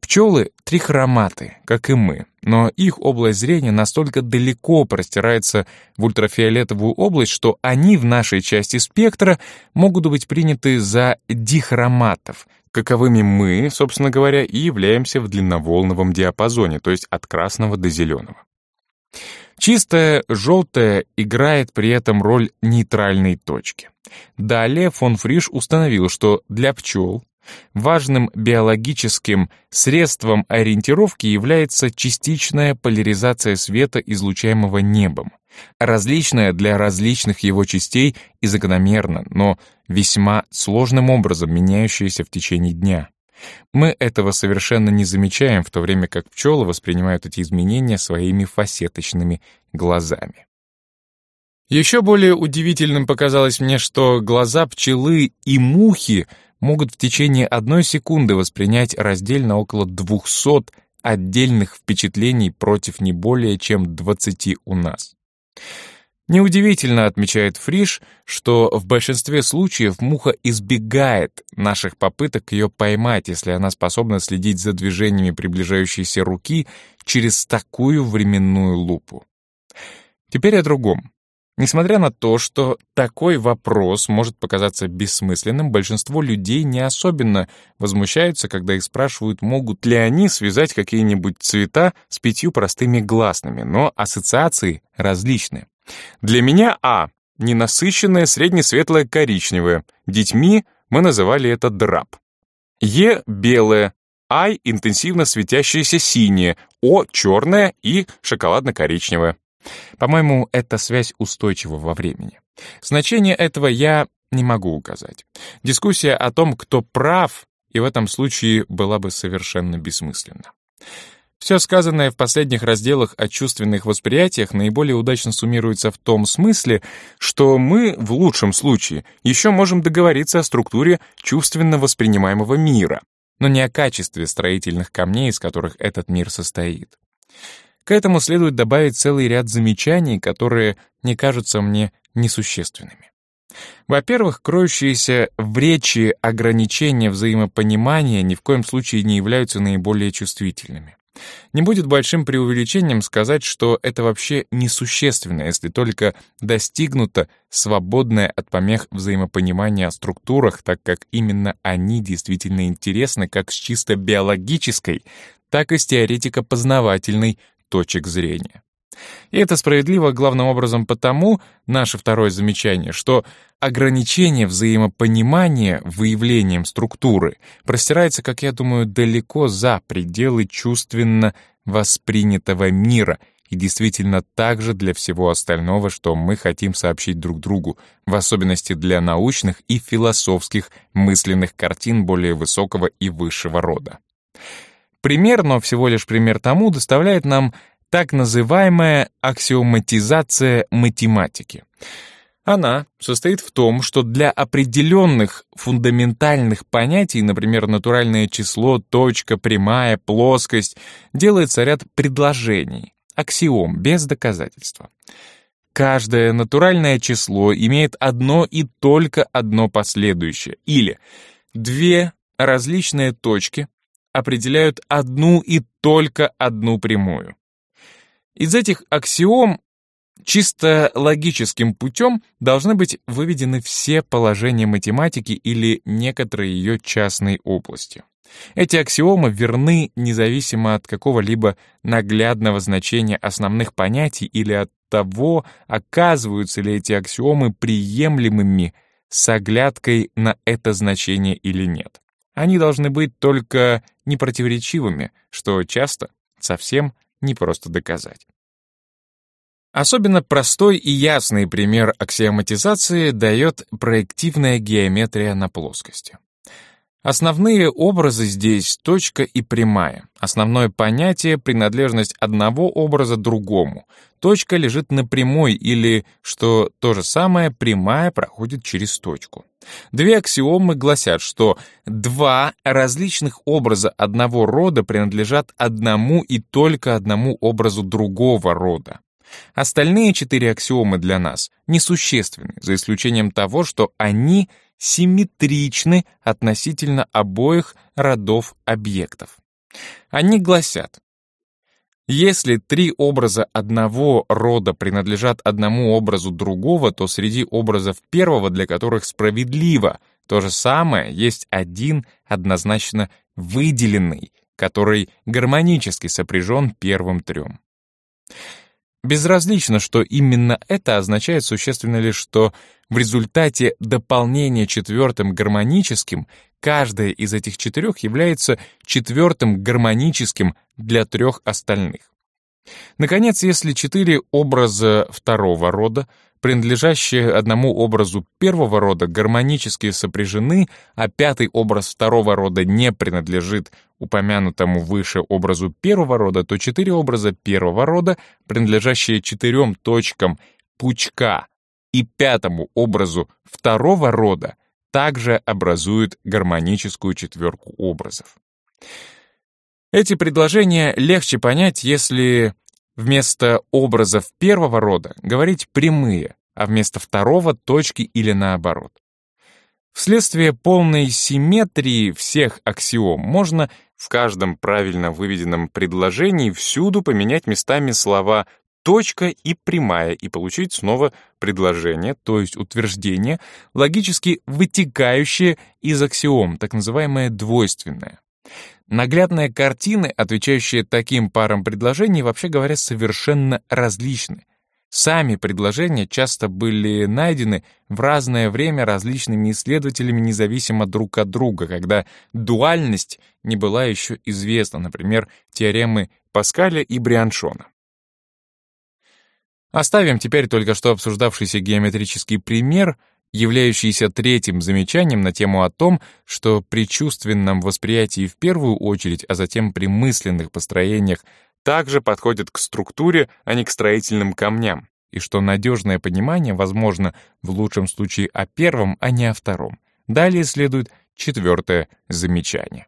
Пчелы — трихроматы, как и мы, но их область зрения настолько далеко простирается в ультрафиолетовую область, что они в нашей части спектра могут быть приняты за дихроматов, каковыми мы, собственно говоря, и являемся в длинноволновом диапазоне, то есть от красного до зеленого. Чистая желтая играет при этом роль нейтральной точки. Далее фон Фриш установил, что для пчел Важным биологическим средством ориентировки является частичная поляризация света, излучаемого небом, различная для различных его частей и закономерно, но весьма сложным образом меняющаяся в течение дня. Мы этого совершенно не замечаем, в то время как пчелы воспринимают эти изменения своими фасеточными глазами. Еще более удивительным показалось мне, что глаза пчелы и мухи могут в течение одной секунды воспринять раздельно около 200 отдельных впечатлений против не более чем 20 у нас. Неудивительно, отмечает Фриш, что в большинстве случаев муха избегает наших попыток ее поймать, если она способна следить за движениями приближающейся руки через такую временную лупу. Теперь о другом. Несмотря на то, что такой вопрос может показаться бессмысленным, большинство людей не особенно возмущаются, когда их спрашивают, могут ли они связать какие-нибудь цвета с пятью простыми гласными, но ассоциации различны. Для меня А — ненасыщенное среднесветлое коричневое. Детьми мы называли это драп. Е — белое, I — интенсивно светящееся синее, О — черное и шоколадно-коричневое. По-моему, эта связь устойчива во времени. Значение этого я не могу указать. Дискуссия о том, кто прав, и в этом случае была бы совершенно бессмысленна. Все сказанное в последних разделах о чувственных восприятиях наиболее удачно суммируется в том смысле, что мы, в лучшем случае, еще можем договориться о структуре чувственно воспринимаемого мира, но не о качестве строительных камней, из которых этот мир состоит. К этому следует добавить целый ряд замечаний, которые не кажутся мне несущественными. Во-первых, кроющиеся в речи ограничения взаимопонимания ни в коем случае не являются наиболее чувствительными. Не будет большим преувеличением сказать, что это вообще несущественно, если только достигнуто свободное от помех взаимопонимание о структурах, так как именно они действительно интересны как с чисто биологической, так и с теоретико-познавательной точек зрения. И это справедливо главным образом потому, наше второе замечание, что ограничение взаимопонимания выявлением структуры простирается, как я думаю, далеко за пределы чувственно воспринятого мира и действительно также для всего остального, что мы хотим сообщить друг другу, в особенности для научных и философских мысленных картин более высокого и высшего рода. Пример, но всего лишь пример тому, доставляет нам так называемая аксиоматизация математики. Она состоит в том, что для определенных фундаментальных понятий, например, натуральное число, точка, прямая, плоскость, делается ряд предложений, аксиом, без доказательства. Каждое натуральное число имеет одно и только одно последующее, или две различные точки определяют одну и только одну прямую. Из этих аксиом чисто логическим путем должны быть выведены все положения математики или некоторые ее частные области. Эти аксиомы верны независимо от какого-либо наглядного значения основных понятий или от того, оказываются ли эти аксиомы приемлемыми с оглядкой на это значение или нет. Они должны быть только непротиворечивыми, что часто совсем непросто доказать. Особенно простой и ясный пример аксиоматизации дает проективная геометрия на плоскости. Основные образы здесь — точка и прямая. Основное понятие — принадлежность одного образа другому. Точка лежит на прямой или, что то же самое, прямая проходит через точку. Две аксиомы гласят, что два различных образа одного рода принадлежат одному и только одному образу другого рода. Остальные четыре аксиомы для нас несущественны, за исключением того, что они симметричны относительно обоих родов объектов. Они гласят, если три образа одного рода принадлежат одному образу другого, то среди образов первого, для которых справедливо то же самое, есть один однозначно выделенный, который гармонически сопряжен первым трем. Безразлично, что именно это означает существенно лишь, что в результате дополнения четвертым гармоническим каждая из этих четырех является четвертым гармоническим для трех остальных. Наконец, если четыре образа второго рода принадлежащие одному образу первого рода, гармонически сопряжены, а пятый образ второго рода не принадлежит упомянутому выше образу первого рода, то четыре образа первого рода, принадлежащие четырем точкам пучка и пятому образу второго рода, также образуют гармоническую четверку образов. Эти предложения легче понять, если Вместо образов первого рода говорить прямые, а вместо второго — точки или наоборот. Вследствие полной симметрии всех аксиом можно в каждом правильно выведенном предложении всюду поменять местами слова точка и прямая, и получить снова предложение, то есть утверждение, логически вытекающее из аксиом, так называемое двойственное. Наглядные картины, отвечающие таким парам предложений, вообще говоря, совершенно различны. Сами предложения часто были найдены в разное время различными исследователями независимо друг от друга, когда дуальность не была еще известна, например, теоремы Паскаля и Брианшона. Оставим теперь только что обсуждавшийся геометрический пример, являющийся третьим замечанием на тему о том, что при чувственном восприятии в первую очередь, а затем при мысленных построениях также подходит к структуре, а не к строительным камням, и что надежное понимание возможно в лучшем случае о первом, а не о втором. Далее следует четвертое замечание.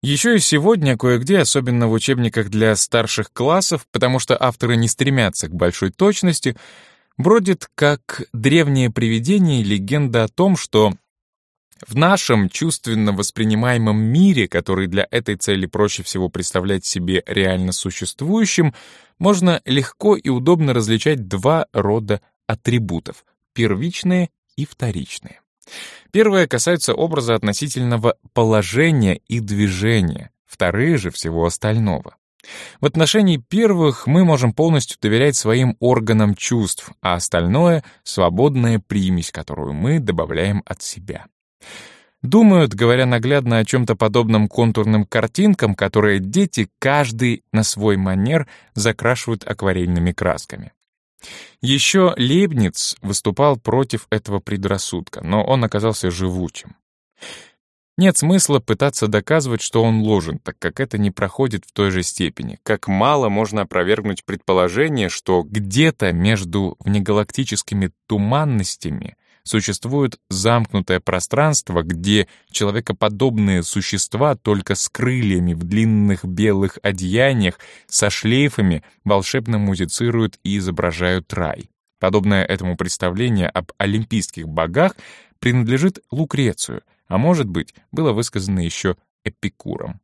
Еще и сегодня кое-где, особенно в учебниках для старших классов, потому что авторы не стремятся к большой точности, бродит как древнее привидение легенда о том, что в нашем чувственно воспринимаемом мире, который для этой цели проще всего представлять себе реально существующим, можно легко и удобно различать два рода атрибутов — первичные и вторичные. Первые касаются образа относительного положения и движения, вторые же всего остального. В отношении первых мы можем полностью доверять своим органам чувств, а остальное — свободная примесь, которую мы добавляем от себя. Думают, говоря наглядно о чем-то подобном контурным картинкам, которые дети каждый на свой манер закрашивают акварельными красками. Еще Лейбниц выступал против этого предрассудка, но он оказался живучим. Нет смысла пытаться доказывать, что он ложен, так как это не проходит в той же степени. Как мало можно опровергнуть предположение, что где-то между внегалактическими туманностями существует замкнутое пространство, где человекоподобные существа только с крыльями в длинных белых одеяниях, со шлейфами волшебно музицируют и изображают рай. Подобное этому представление об олимпийских богах принадлежит Лукрецию, а может быть, было высказано еще Эпикуром.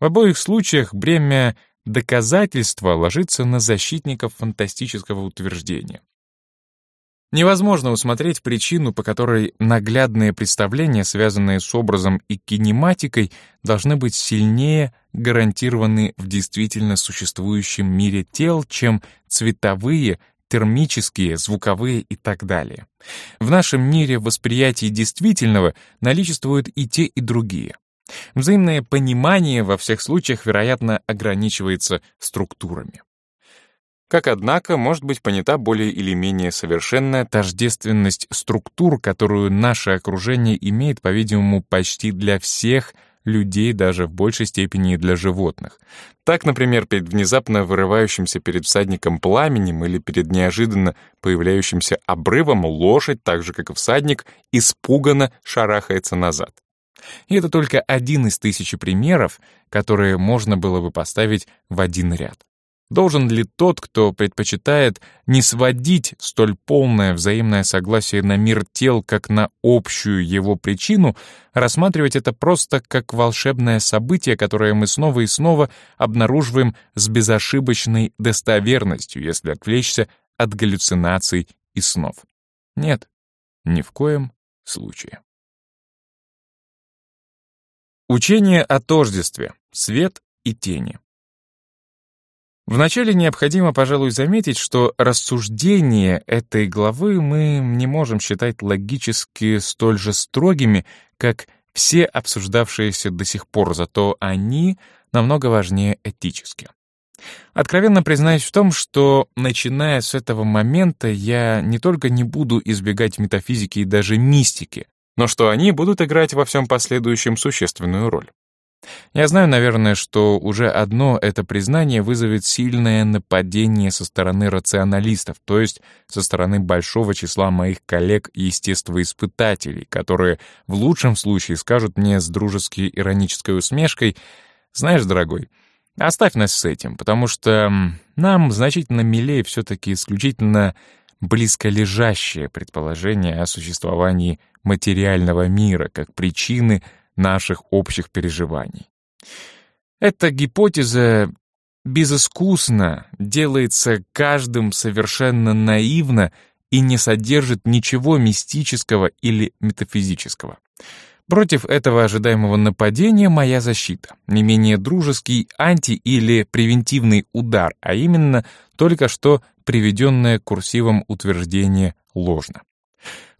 В обоих случаях бремя доказательства ложится на защитников фантастического утверждения. Невозможно усмотреть причину, по которой наглядные представления, связанные с образом и кинематикой, должны быть сильнее гарантированы в действительно существующем мире тел, чем цветовые, термические, звуковые и так далее. В нашем мире восприятия действительного наличествуют и те, и другие. Взаимное понимание во всех случаях, вероятно, ограничивается структурами. Как, однако, может быть понята более или менее совершенная тождественность структур, которую наше окружение имеет, по-видимому, почти для всех людей, даже в большей степени и для животных. Так, например, перед внезапно вырывающимся перед всадником пламенем или перед неожиданно появляющимся обрывом лошадь, так же, как и всадник, испуганно шарахается назад. И это только один из тысячи примеров, которые можно было бы поставить в один ряд. Должен ли тот, кто предпочитает не сводить столь полное взаимное согласие на мир тел как на общую его причину, рассматривать это просто как волшебное событие, которое мы снова и снова обнаруживаем с безошибочной достоверностью, если отвлечься от галлюцинаций и снов? Нет, ни в коем случае. Учение о тождестве, свет и тени. Вначале необходимо, пожалуй, заметить, что рассуждения этой главы мы не можем считать логически столь же строгими, как все обсуждавшиеся до сих пор, зато они намного важнее этически. Откровенно признаюсь в том, что, начиная с этого момента, я не только не буду избегать метафизики и даже мистики, но что они будут играть во всем последующем существенную роль. Я знаю, наверное, что уже одно это признание вызовет сильное нападение со стороны рационалистов, то есть со стороны большого числа моих коллег-естествоиспытателей, которые в лучшем случае скажут мне с дружеской иронической усмешкой «Знаешь, дорогой, оставь нас с этим, потому что нам значительно милее все-таки исключительно близко лежащее предположение о существовании материального мира как причины — наших общих переживаний. Эта гипотеза безыскусно, делается каждым совершенно наивно и не содержит ничего мистического или метафизического. Против этого ожидаемого нападения моя защита, не менее дружеский анти- или превентивный удар, а именно только что приведенное курсивом утверждение ложно.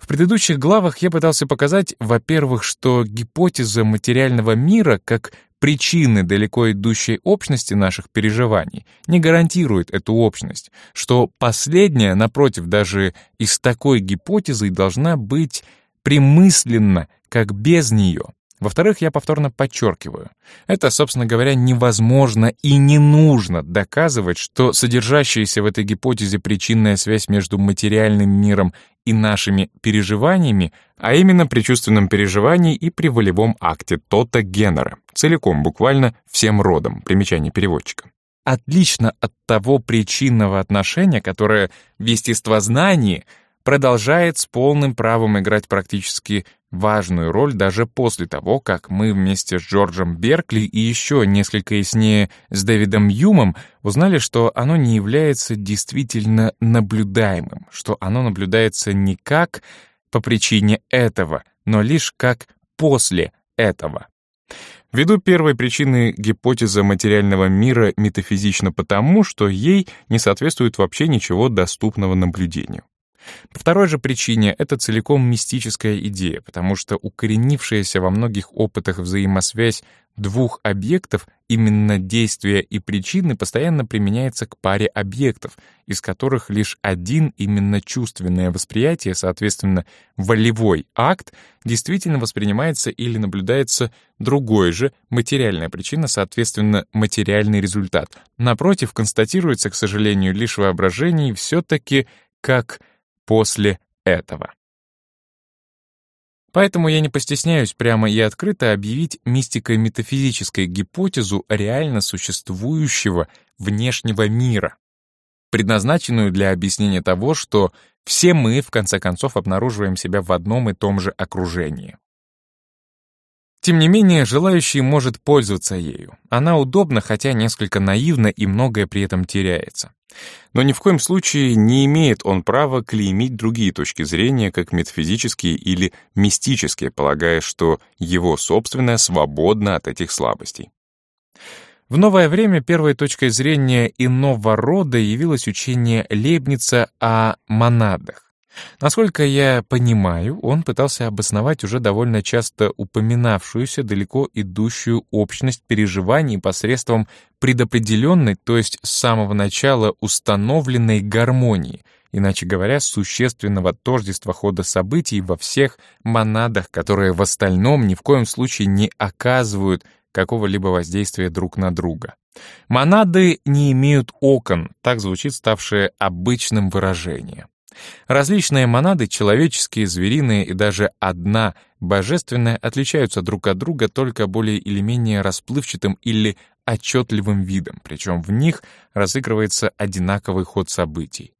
В предыдущих главах я пытался показать, во-первых, что гипотеза материального мира как причины далеко идущей общности наших переживаний не гарантирует эту общность, что последняя, напротив, даже из такой гипотезы должна быть примысленно, как без нее. Во-вторых, я повторно подчеркиваю, это, собственно говоря, невозможно и не нужно доказывать, что содержащаяся в этой гипотезе причинная связь между материальным миром и нашими переживаниями, а именно при чувственном переживании и при волевом акте Тота Геннера, целиком, буквально всем родом, примечание переводчика. Отлично от того причинного отношения, которое в естествознании продолжает с полным правом играть практически важную роль даже после того, как мы вместе с Джорджем Беркли и еще несколько яснее с Дэвидом Юмом узнали, что оно не является действительно наблюдаемым, что оно наблюдается не как по причине этого, но лишь как после этого. Ввиду первой причины гипотеза материального мира метафизична потому, что ей не соответствует вообще ничего доступного наблюдению. По второй же причине это целиком мистическая идея, потому что укоренившаяся во многих опытах взаимосвязь двух объектов, именно действия и причины, постоянно применяется к паре объектов, из которых лишь один, именно чувственное восприятие, соответственно, волевой акт, действительно воспринимается или наблюдается другой же, материальная причина, соответственно, материальный результат. Напротив, констатируется, к сожалению, лишь воображение все-таки как после этого. Поэтому я не постесняюсь прямо и открыто объявить мистико-метафизической гипотезу реально существующего внешнего мира, предназначенную для объяснения того, что все мы, в конце концов, обнаруживаем себя в одном и том же окружении. Тем не менее, желающий может пользоваться ею. Она удобна, хотя несколько наивна и многое при этом теряется. Но ни в коем случае не имеет он права клеймить другие точки зрения, как метафизические или мистические, полагая, что его собственное свободно от этих слабостей. В новое время первой точкой зрения иного рода явилось учение Лейбница о монадах. Насколько я понимаю, он пытался обосновать уже довольно часто упоминавшуюся далеко идущую общность переживаний посредством предопределенной, то есть с самого начала установленной гармонии, иначе говоря, существенного тождества хода событий во всех монадах, которые в остальном ни в коем случае не оказывают какого-либо воздействия друг на друга. Монады не имеют окон, так звучит ставшее обычным выражение. Различные монады, человеческие, звериные и даже одна, божественная, отличаются друг от друга только более или менее расплывчатым или отчетливым видом, причем в них разыгрывается одинаковый ход событий.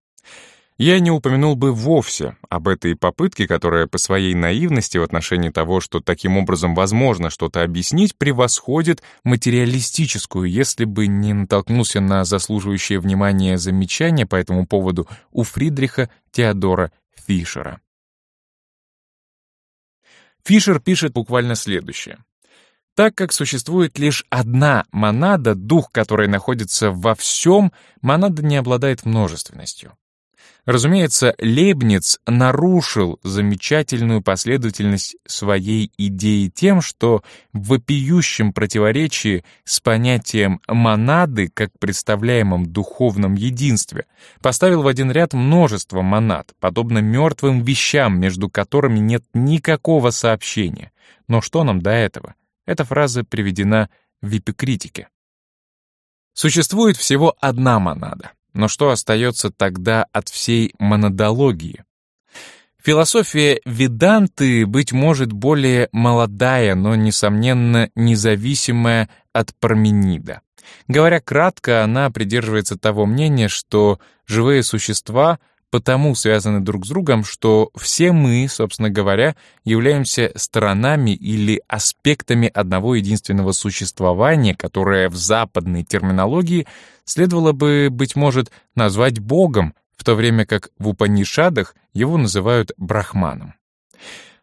Я не упомянул бы вовсе об этой попытке, которая по своей наивности в отношении того, что таким образом возможно что-то объяснить, превосходит материалистическую, если бы не натолкнулся на заслуживающее внимания замечание по этому поводу у Фридриха Теодора Фишера. Фишер пишет буквально следующее. Так как существует лишь одна монада, дух которой находится во всем, монада не обладает множественностью. Разумеется, Лейбниц нарушил замечательную последовательность своей идеи тем, что в вопиющем противоречии с понятием монады как представляемом духовном единстве поставил в один ряд множество монад, подобно мертвым вещам, между которыми нет никакого сообщения. Но что нам до этого? Эта фраза приведена в эпикритике. Существует всего одна монада — но что остается тогда от всей монодологии? Философия Веданты, быть может, более молодая, но, несомненно, независимая от Парменида. Говоря кратко, она придерживается того мнения, что живые существа потому связаны друг с другом, что все мы, собственно говоря, являемся сторонами или аспектами одного единственного существования, которое в западной терминологии следовало бы, быть может, назвать Богом, в то время как в Упанишадах его называют Брахманом.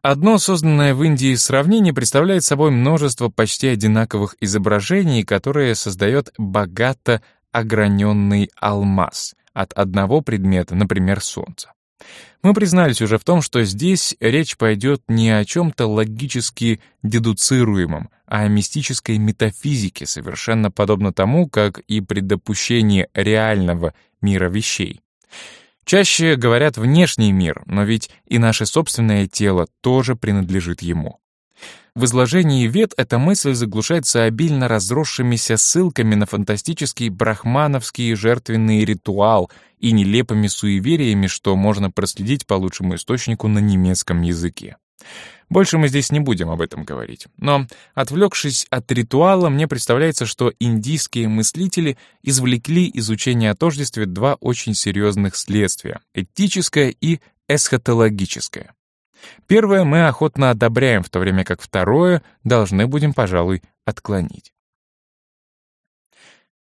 Одно созданное в Индии сравнение представляет собой множество почти одинаковых изображений, которые создает богато ограненный алмаз от одного предмета, например, Солнца. Мы признались уже в том, что здесь речь пойдет не о чем-то логически дедуцируемом, а о мистической метафизике, совершенно подобно тому, как и предопущение реального мира вещей. Чаще говорят внешний мир, но ведь и наше собственное тело тоже принадлежит ему. В изложении вет эта мысль заглушается обильно разросшимися ссылками на фантастический брахмановский жертвенный ритуал и нелепыми суевериями, что можно проследить по лучшему источнику на немецком языке. Больше мы здесь не будем об этом говорить. Но, отвлекшись от ритуала, мне представляется, что индийские мыслители извлекли из учения о тождестве два очень серьезных следствия — этическое и эсхатологическое. Первое мы охотно одобряем, в то время как второе должны будем, пожалуй, отклонить.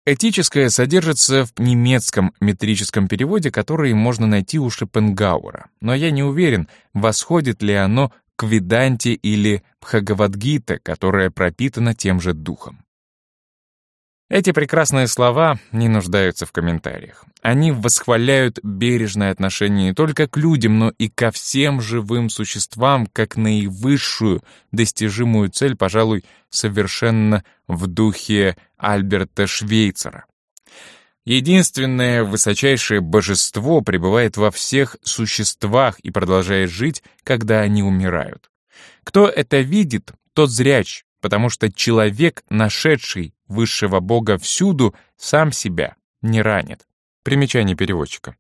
Этическое содержится в немецком метрическом переводе, который можно найти у Шопенгауэра, но я не уверен, восходит ли оно к Веданте или Бхагавадгите, которая пропитана тем же духом. Эти прекрасные слова не нуждаются в комментариях. Они восхваляют бережное отношение не только к людям, но и ко всем живым существам, как наивысшую достижимую цель, пожалуй, совершенно в духе Альберта Швейцера. Единственное высочайшее божество пребывает во всех существах и продолжает жить, когда они умирают. Кто это видит, тот зряч, потому что человек, нашедший высшего бога всюду, сам себя не ранит. Примечание переводчика.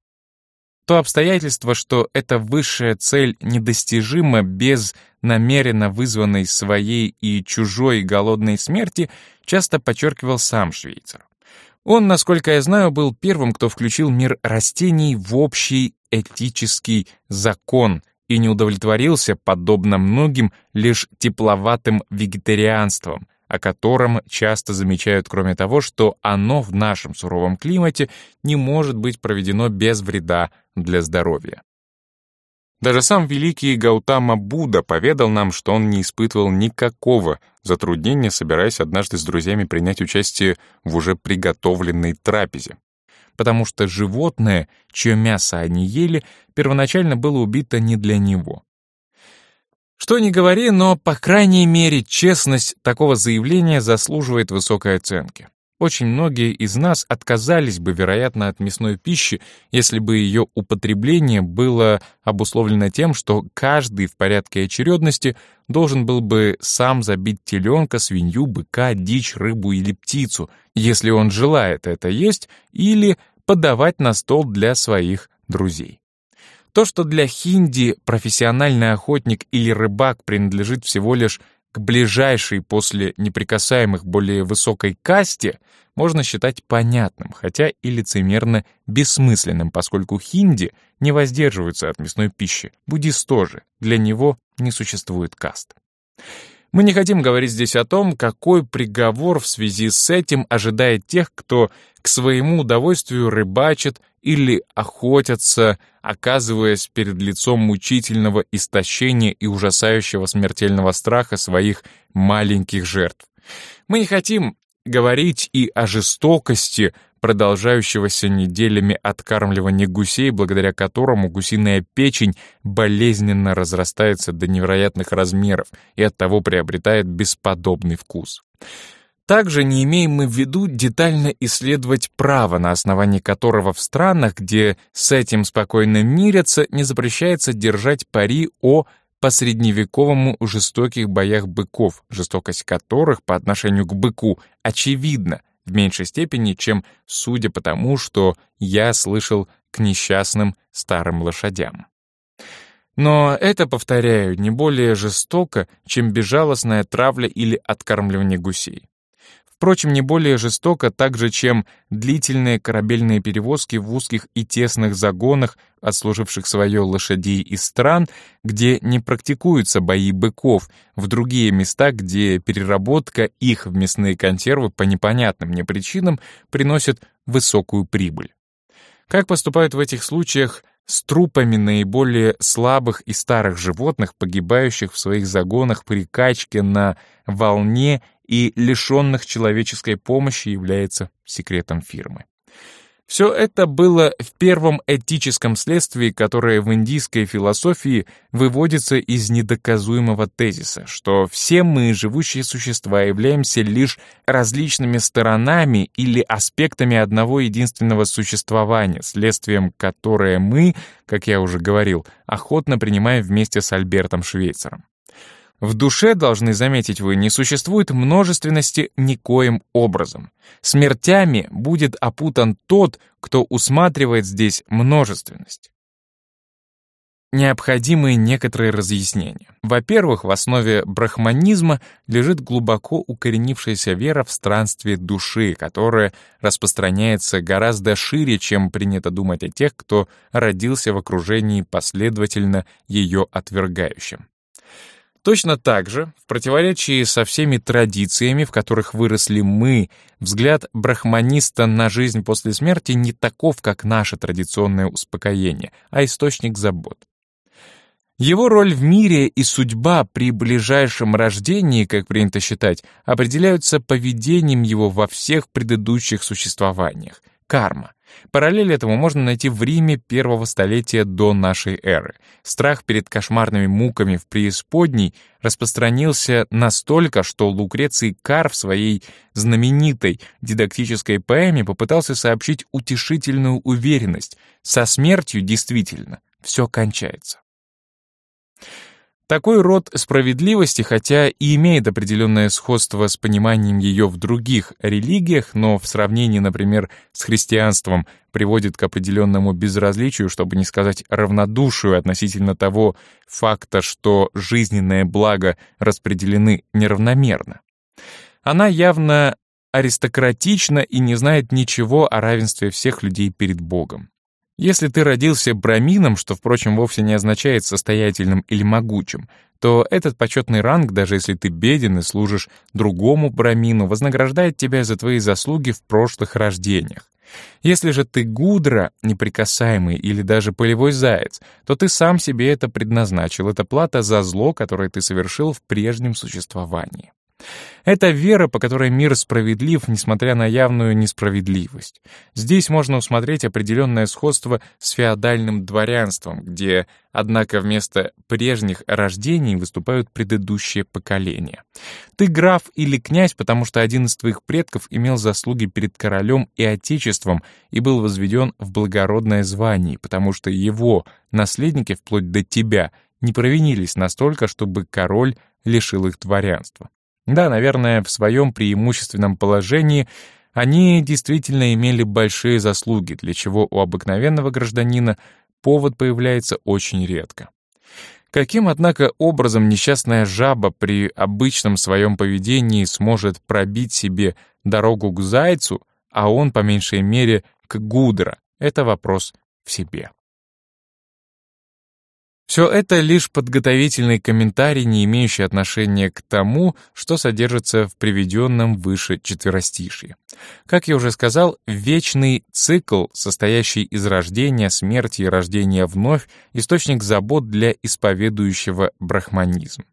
То обстоятельство, что эта высшая цель недостижима без намеренно вызванной своей и чужой голодной смерти, часто подчеркивал сам Швейцар. Он, насколько я знаю, был первым, кто включил мир растений в общий этический закон и не удовлетворился, подобно многим, лишь тепловатым вегетарианством, о котором часто замечают, кроме того, что оно в нашем суровом климате не может быть проведено без вреда для здоровья. Даже сам великий Гаутама Будда поведал нам, что он не испытывал никакого затруднения, собираясь однажды с друзьями принять участие в уже приготовленной трапезе потому что животное, чье мясо они ели, первоначально было убито не для него. Что ни говори, но, по крайней мере, честность такого заявления заслуживает высокой оценки. Очень многие из нас отказались бы, вероятно, от мясной пищи, если бы ее употребление было обусловлено тем, что каждый в порядке очередности должен был бы сам забить теленка, свинью, быка, дичь, рыбу или птицу, если он желает это есть, или подавать на стол для своих друзей. То, что для хинди профессиональный охотник или рыбак принадлежит всего лишь к ближайшей после неприкасаемых более высокой касте, можно считать понятным, хотя и лицемерно бессмысленным, поскольку хинди не воздерживаются от мясной пищи, буддист тоже, для него не существует каст. Мы не хотим говорить здесь о том, какой приговор в связи с этим ожидает тех, кто к своему удовольствию рыбачит или охотятся, оказываясь перед лицом мучительного истощения и ужасающего смертельного страха своих маленьких жертв. Мы не хотим говорить и о жестокости, продолжающегося неделями откармливания гусей, благодаря которому гусиная печень болезненно разрастается до невероятных размеров и оттого приобретает бесподобный вкус. Также не имеем мы в виду детально исследовать право, на основании которого в странах, где с этим спокойно мирятся, не запрещается держать пари о по средневековому жестоких боях быков, жестокость которых по отношению к быку очевидна в меньшей степени, чем судя по тому, что я слышал к несчастным старым лошадям. Но это, повторяю, не более жестоко, чем безжалостная травля или откармливание гусей Впрочем, не более жестоко также, чем длительные корабельные перевозки в узких и тесных загонах, отслуживших свое лошадей из стран, где не практикуются бои быков, в другие места, где переработка их в мясные консервы по непонятным мне причинам приносит высокую прибыль. Как поступают в этих случаях с трупами наиболее слабых и старых животных, погибающих в своих загонах при качке на волне и лишенных человеческой помощи, является секретом фирмы. Все это было в первом этическом следствии, которое в индийской философии выводится из недоказуемого тезиса, что все мы, живущие существа, являемся лишь различными сторонами или аспектами одного единственного существования, следствием которое мы, как я уже говорил, охотно принимаем вместе с Альбертом Швейцером. В душе, должны заметить вы, не существует множественности никоим образом. Смертями будет опутан тот, кто усматривает здесь множественность. Необходимы некоторые разъяснения. Во-первых, в основе брахманизма лежит глубоко укоренившаяся вера в странствие души, которая распространяется гораздо шире, чем принято думать о тех, кто родился в окружении последовательно ее отвергающим. Точно так же, в противоречии со всеми традициями, в которых выросли мы, взгляд брахманиста на жизнь после смерти не таков, как наше традиционное успокоение, а источник забот. Его роль в мире и судьба при ближайшем рождении, как принято считать, определяются поведением его во всех предыдущих существованиях — карма — Параллель этому можно найти в Риме первого столетия до нашей эры. Страх перед кошмарными муками в преисподней распространился настолько, что Лукреций Кар в своей знаменитой дидактической поэме попытался сообщить утешительную уверенность. Со смертью действительно все кончается. Такой род справедливости, хотя и имеет определенное сходство с пониманием ее в других религиях, но в сравнении, например, с христианством приводит к определенному безразличию, чтобы не сказать равнодушию относительно того факта, что жизненное благо распределены неравномерно. Она явно аристократична и не знает ничего о равенстве всех людей перед Богом. Если ты родился брамином, что, впрочем, вовсе не означает состоятельным или могучим, то этот почетный ранг, даже если ты беден и служишь другому брамину, вознаграждает тебя за твои заслуги в прошлых рождениях. Если же ты гудра, неприкасаемый или даже полевой заяц, то ты сам себе это предназначил, это плата за зло, которое ты совершил в прежнем существовании. Это вера, по которой мир справедлив, несмотря на явную несправедливость. Здесь можно усмотреть определенное сходство с феодальным дворянством, где, однако, вместо прежних рождений выступают предыдущие поколения. Ты граф или князь, потому что один из твоих предков имел заслуги перед королем и отечеством и был возведен в благородное звание, потому что его наследники, вплоть до тебя, не провинились настолько, чтобы король лишил их дворянства. Да, наверное, в своем преимущественном положении они действительно имели большие заслуги, для чего у обыкновенного гражданина повод появляется очень редко. Каким, однако, образом несчастная жаба при обычном своем поведении сможет пробить себе дорогу к зайцу, а он, по меньшей мере, к гудра, это вопрос в себе. Все это лишь подготовительный комментарий, не имеющий отношения к тому, что содержится в приведенном выше четверостишье. Как я уже сказал, вечный цикл, состоящий из рождения, смерти и рождения вновь, источник забот для исповедующего брахманизм.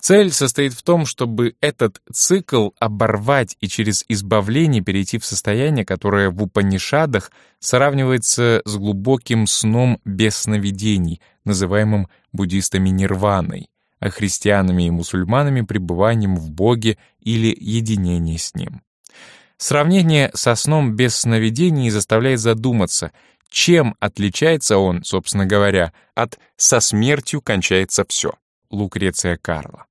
Цель состоит в том, чтобы этот цикл оборвать и через избавление перейти в состояние, которое в Упанишадах сравнивается с глубоким сном без сновидений, называемым буддистами нирваной, а христианами и мусульманами пребыванием в Боге или единении с Ним. Сравнение со сном без сновидений заставляет задуматься, чем отличается он, собственно говоря, от «со смертью кончается все» Лукреция Карла.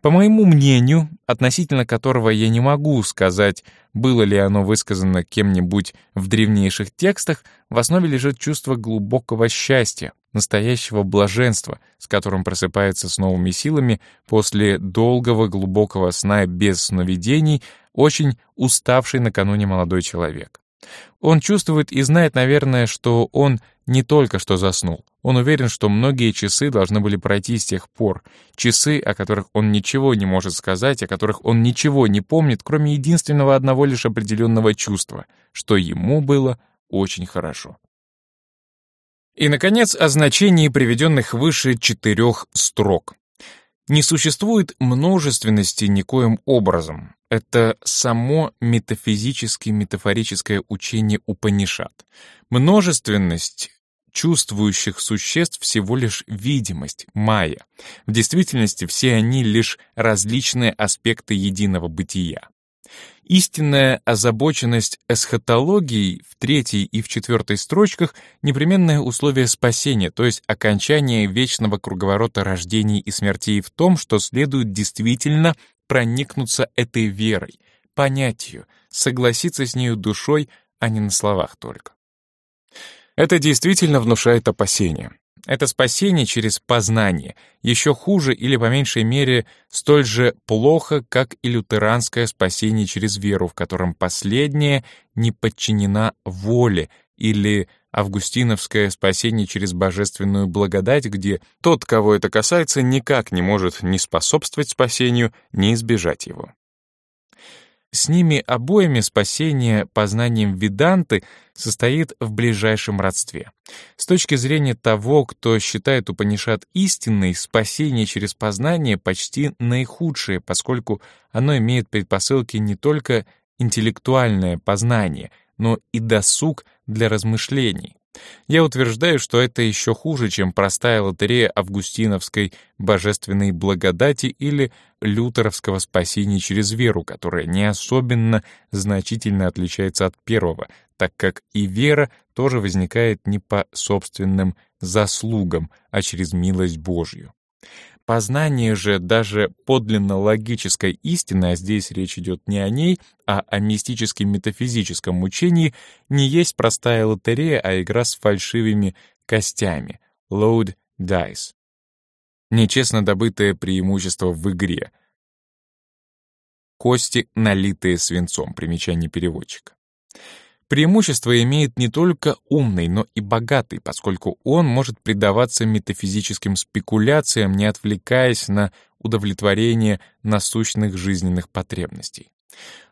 По моему мнению, относительно которого я не могу сказать, было ли оно высказано кем-нибудь в древнейших текстах, в основе лежит чувство глубокого счастья, настоящего блаженства, с которым просыпается с новыми силами после долгого глубокого сна без сновидений, очень уставший накануне молодой человек. Он чувствует и знает, наверное, что он не только что заснул. Он уверен, что многие часы должны были пройти с тех пор. Часы, о которых он ничего не может сказать, о которых он ничего не помнит, кроме единственного одного лишь определенного чувства, что ему было очень хорошо. И, наконец, о значении приведенных выше четырех строк. Не существует множественности никоим образом. Это само метафизически-метафорическое учение Упанишат. Множественность чувствующих существ всего лишь видимость, майя. В действительности все они лишь различные аспекты единого бытия. Истинная озабоченность эсхатологией в третьей и в четвертой строчках — непременное условие спасения, то есть окончание вечного круговорота рождений и смертей в том, что следует действительно проникнуться этой верой, понять согласиться с нею душой, а не на словах только. Это действительно внушает опасения. Это спасение через познание, еще хуже или по меньшей мере столь же плохо, как и лютеранское спасение через веру, в котором последняя не подчинена воле, или августиновское спасение через божественную благодать, где тот, кого это касается, никак не может ни способствовать спасению, ни избежать его. С ними обоими спасение познанием Веданты состоит в ближайшем родстве. С точки зрения того, кто считает Упанишат истинной, спасение через познание почти наихудшее, поскольку оно имеет предпосылки не только интеллектуальное познание, но и досуг для размышлений. Я утверждаю, что это еще хуже, чем простая лотерея августиновской божественной благодати или лютеровского спасения через веру, которая не особенно значительно отличается от первого, так как и вера тоже возникает не по собственным заслугам, а через милость Божью. Познание же даже подлинно логической истины, а здесь речь идет не о ней, а о мистическом метафизическом учении, не есть простая лотерея, а игра с фальшивыми костями — load dice. Нечестно добытое преимущество в игре. Кости, налитые свинцом, примечание переводчика. Преимущество имеет не только умный, но и богатый, поскольку он может предаваться метафизическим спекуляциям, не отвлекаясь на удовлетворение насущных жизненных потребностей.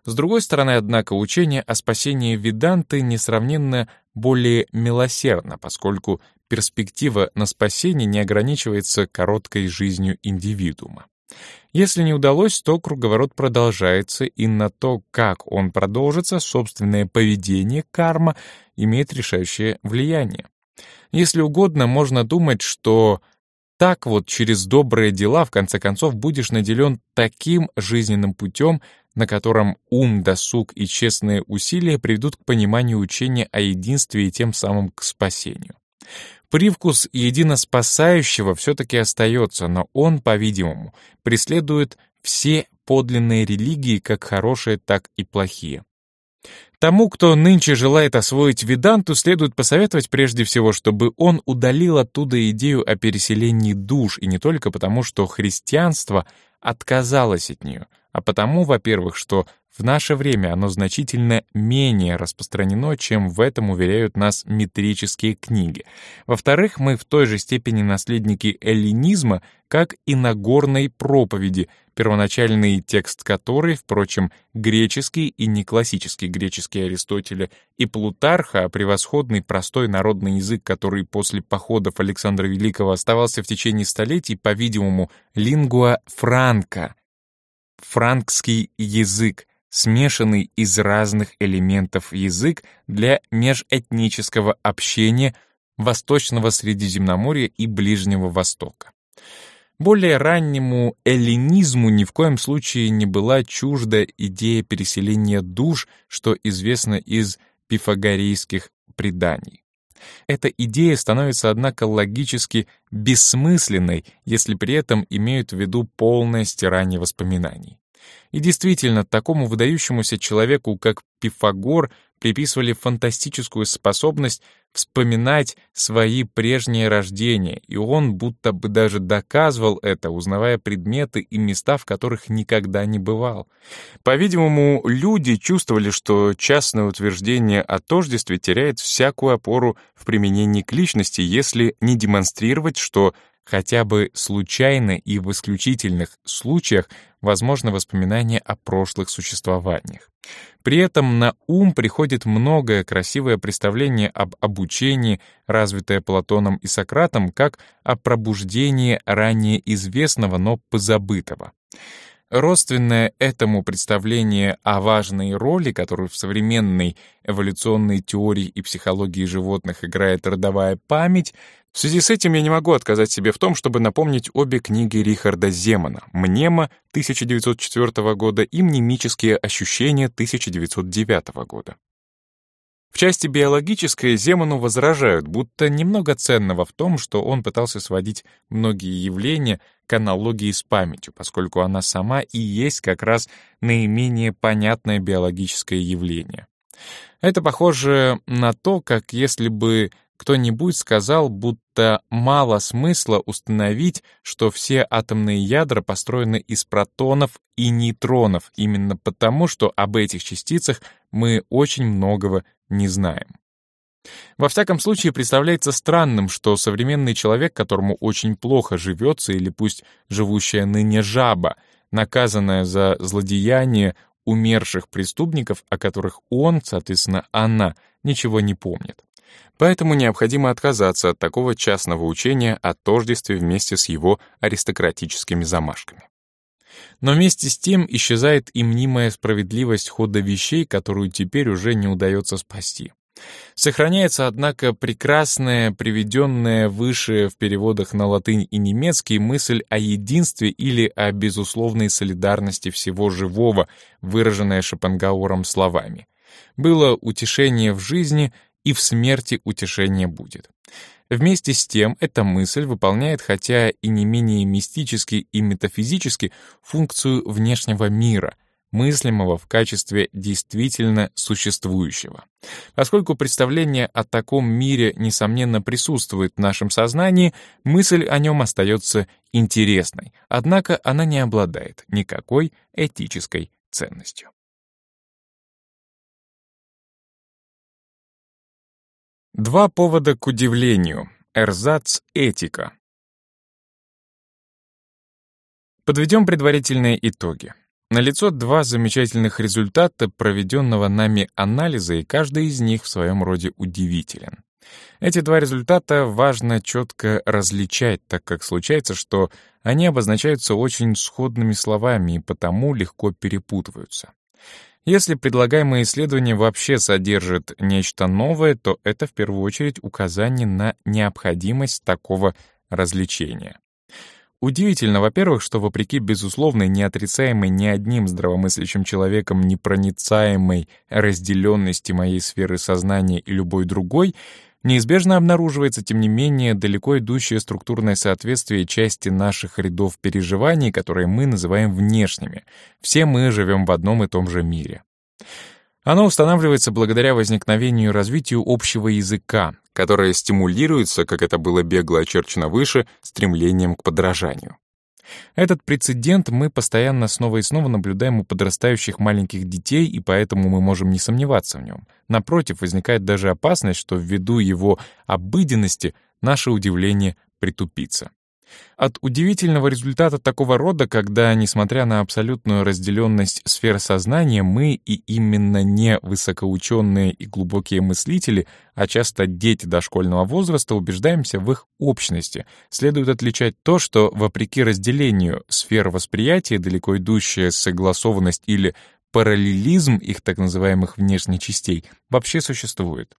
С другой стороны, однако, учение о спасении Веданты несравненно более милосердно, поскольку перспектива на спасение не ограничивается короткой жизнью индивидуума. Если не удалось, то круговорот продолжается, и на то, как он продолжится, собственное поведение, карма, имеет решающее влияние. Если угодно, можно думать, что так вот через добрые дела в конце концов будешь наделен таким жизненным путем, на котором ум, досуг и честные усилия приведут к пониманию учения о единстве и тем самым к спасению. Привкус единоспасающего все-таки остается, но он, по-видимому, преследует все подлинные религии, как хорошие, так и плохие. Тому, кто нынче желает освоить веданту, следует посоветовать прежде всего, чтобы он удалил оттуда идею о переселении душ, и не только потому, что христианство отказалось от нее, а потому, во-первых, что в наше время оно значительно менее распространено, чем в этом уверяют нас метрические книги. Во-вторых, мы в той же степени наследники эллинизма, как и Нагорной проповеди, первоначальный текст которой, впрочем, греческий и не классический греческий Аристотеля и Плутарха, а превосходный простой народный язык, который после походов Александра Великого оставался в течение столетий, по-видимому, лингуа франка, франкский язык, смешанный из разных элементов язык для межэтнического общения Восточного Средиземноморья и Ближнего Востока. Более раннему эллинизму ни в коем случае не была чужда идея переселения душ, что известно из пифагорейских преданий. Эта идея становится, однако, логически бессмысленной, если при этом имеют в виду полное стирание воспоминаний. И действительно, такому выдающемуся человеку, как Пифагор, приписывали фантастическую способность вспоминать свои прежние рождения, и он будто бы даже доказывал это, узнавая предметы и места, в которых никогда не бывал. По-видимому, люди чувствовали, что частное утверждение о тождестве теряет всякую опору в применении к личности, если не демонстрировать, что хотя бы случайно и в исключительных случаях возможно воспоминание о прошлых существованиях. При этом на ум приходит многое красивое представление об обучении, развитое Платоном и Сократом, как о пробуждении ранее известного, но позабытого. Родственное этому представление о важной роли, которую в современной эволюционной теории и психологии животных играет родовая память, в связи с этим я не могу отказать себе в том, чтобы напомнить обе книги Рихарда Земана «Мнема» 1904 года и «Мнемические ощущения» 1909 года. В части биологической Земану возражают, будто немного ценного в том, что он пытался сводить многие явления к аналогии с памятью, поскольку она сама и есть как раз наименее понятное биологическое явление. Это похоже на то, как если бы кто-нибудь сказал, будто мало смысла установить, что все атомные ядра построены из протонов и нейтронов, именно потому, что об этих частицах мы очень многого не знаем. Во всяком случае, представляется странным, что современный человек, которому очень плохо живется, или пусть живущая ныне жаба, наказанная за злодеяние умерших преступников, о которых он, соответственно, она, ничего не помнит. Поэтому необходимо отказаться от такого частного учения о тождестве вместе с его аристократическими замашками. Но вместе с тем исчезает и мнимая справедливость хода вещей, которую теперь уже не удается спасти. Сохраняется, однако, прекрасная, приведенная выше в переводах на латынь и немецкий мысль о единстве или о безусловной солидарности всего живого, выраженная Шопенгауэром словами. Было утешение в жизни, и в смерти утешение будет. Вместе с тем, эта мысль выполняет, хотя и не менее мистически и метафизически, функцию внешнего мира, мыслимого в качестве действительно существующего. Поскольку представление о таком мире, несомненно, присутствует в нашем сознании, мысль о нем остается интересной, однако она не обладает никакой этической ценностью. Два повода к удивлению. Эрзац этика. Подведем предварительные итоги. Налицо два замечательных результата проведенного нами анализа, и каждый из них в своем роде удивителен. Эти два результата важно четко различать, так как случается, что они обозначаются очень сходными словами и потому легко перепутываются. Если предлагаемое исследование вообще содержит нечто новое, то это в первую очередь указание на необходимость такого развлечения. Удивительно, во-первых, что вопреки безусловной, неотрицаемой ни одним здравомыслящим человеком непроницаемой разделенности моей сферы сознания и любой другой, Неизбежно обнаруживается, тем не менее, далеко идущее структурное соответствие части наших рядов переживаний, которые мы называем внешними. Все мы живем в одном и том же мире. Оно устанавливается благодаря возникновению и развитию общего языка, которое стимулируется, как это было бегло очерчено выше, стремлением к подражанию. Этот прецедент мы постоянно снова и снова наблюдаем у подрастающих маленьких детей, и поэтому мы можем не сомневаться в нем. Напротив, возникает даже опасность, что ввиду его обыденности наше удивление притупится. От удивительного результата такого рода, когда, несмотря на абсолютную разделенность сфер сознания, мы и именно не высокоученые и глубокие мыслители, а часто дети дошкольного возраста, убеждаемся в их общности, следует отличать то, что, вопреки разделению сфер восприятия, далеко идущая согласованность или параллелизм их так называемых внешних частей вообще существует.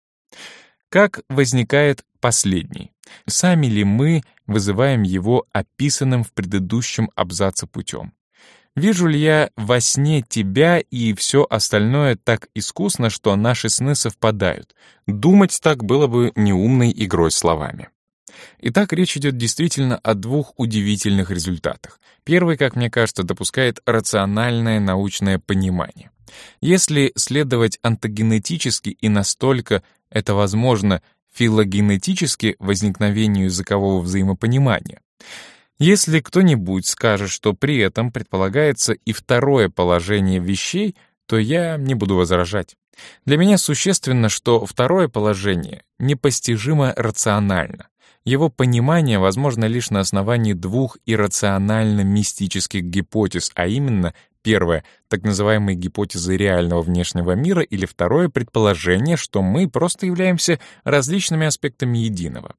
Как возникает последний? Сами ли мы вызываем его описанным в предыдущем абзаце путем? Вижу ли я во сне тебя и все остальное так искусно, что наши сны совпадают? Думать так было бы неумной игрой словами. Итак, речь идет действительно о двух удивительных результатах. Первый, как мне кажется, допускает рациональное научное понимание. Если следовать антогенетически и настолько это возможно филогенетически возникновению языкового взаимопонимания, если кто-нибудь скажет, что при этом предполагается и второе положение вещей, то я не буду возражать. Для меня существенно, что второе положение непостижимо рационально. Его понимание возможно лишь на основании двух иррационально-мистических гипотез, а именно Первое — так называемые гипотезы реального внешнего мира или второе — предположение, что мы просто являемся различными аспектами единого.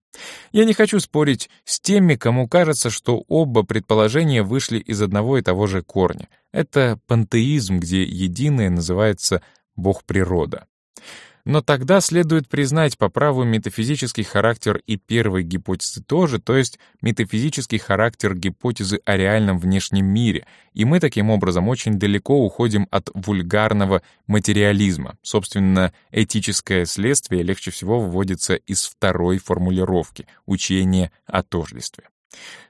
Я не хочу спорить с теми, кому кажется, что оба предположения вышли из одного и того же корня. Это пантеизм, где единое называется Бог-природа. Но тогда следует признать по праву метафизический характер и первой гипотезы тоже, то есть метафизический характер гипотезы о реальном внешнем мире, и мы таким образом очень далеко уходим от вульгарного материализма. Собственно, этическое следствие легче всего выводится из второй формулировки — учения о тождестве.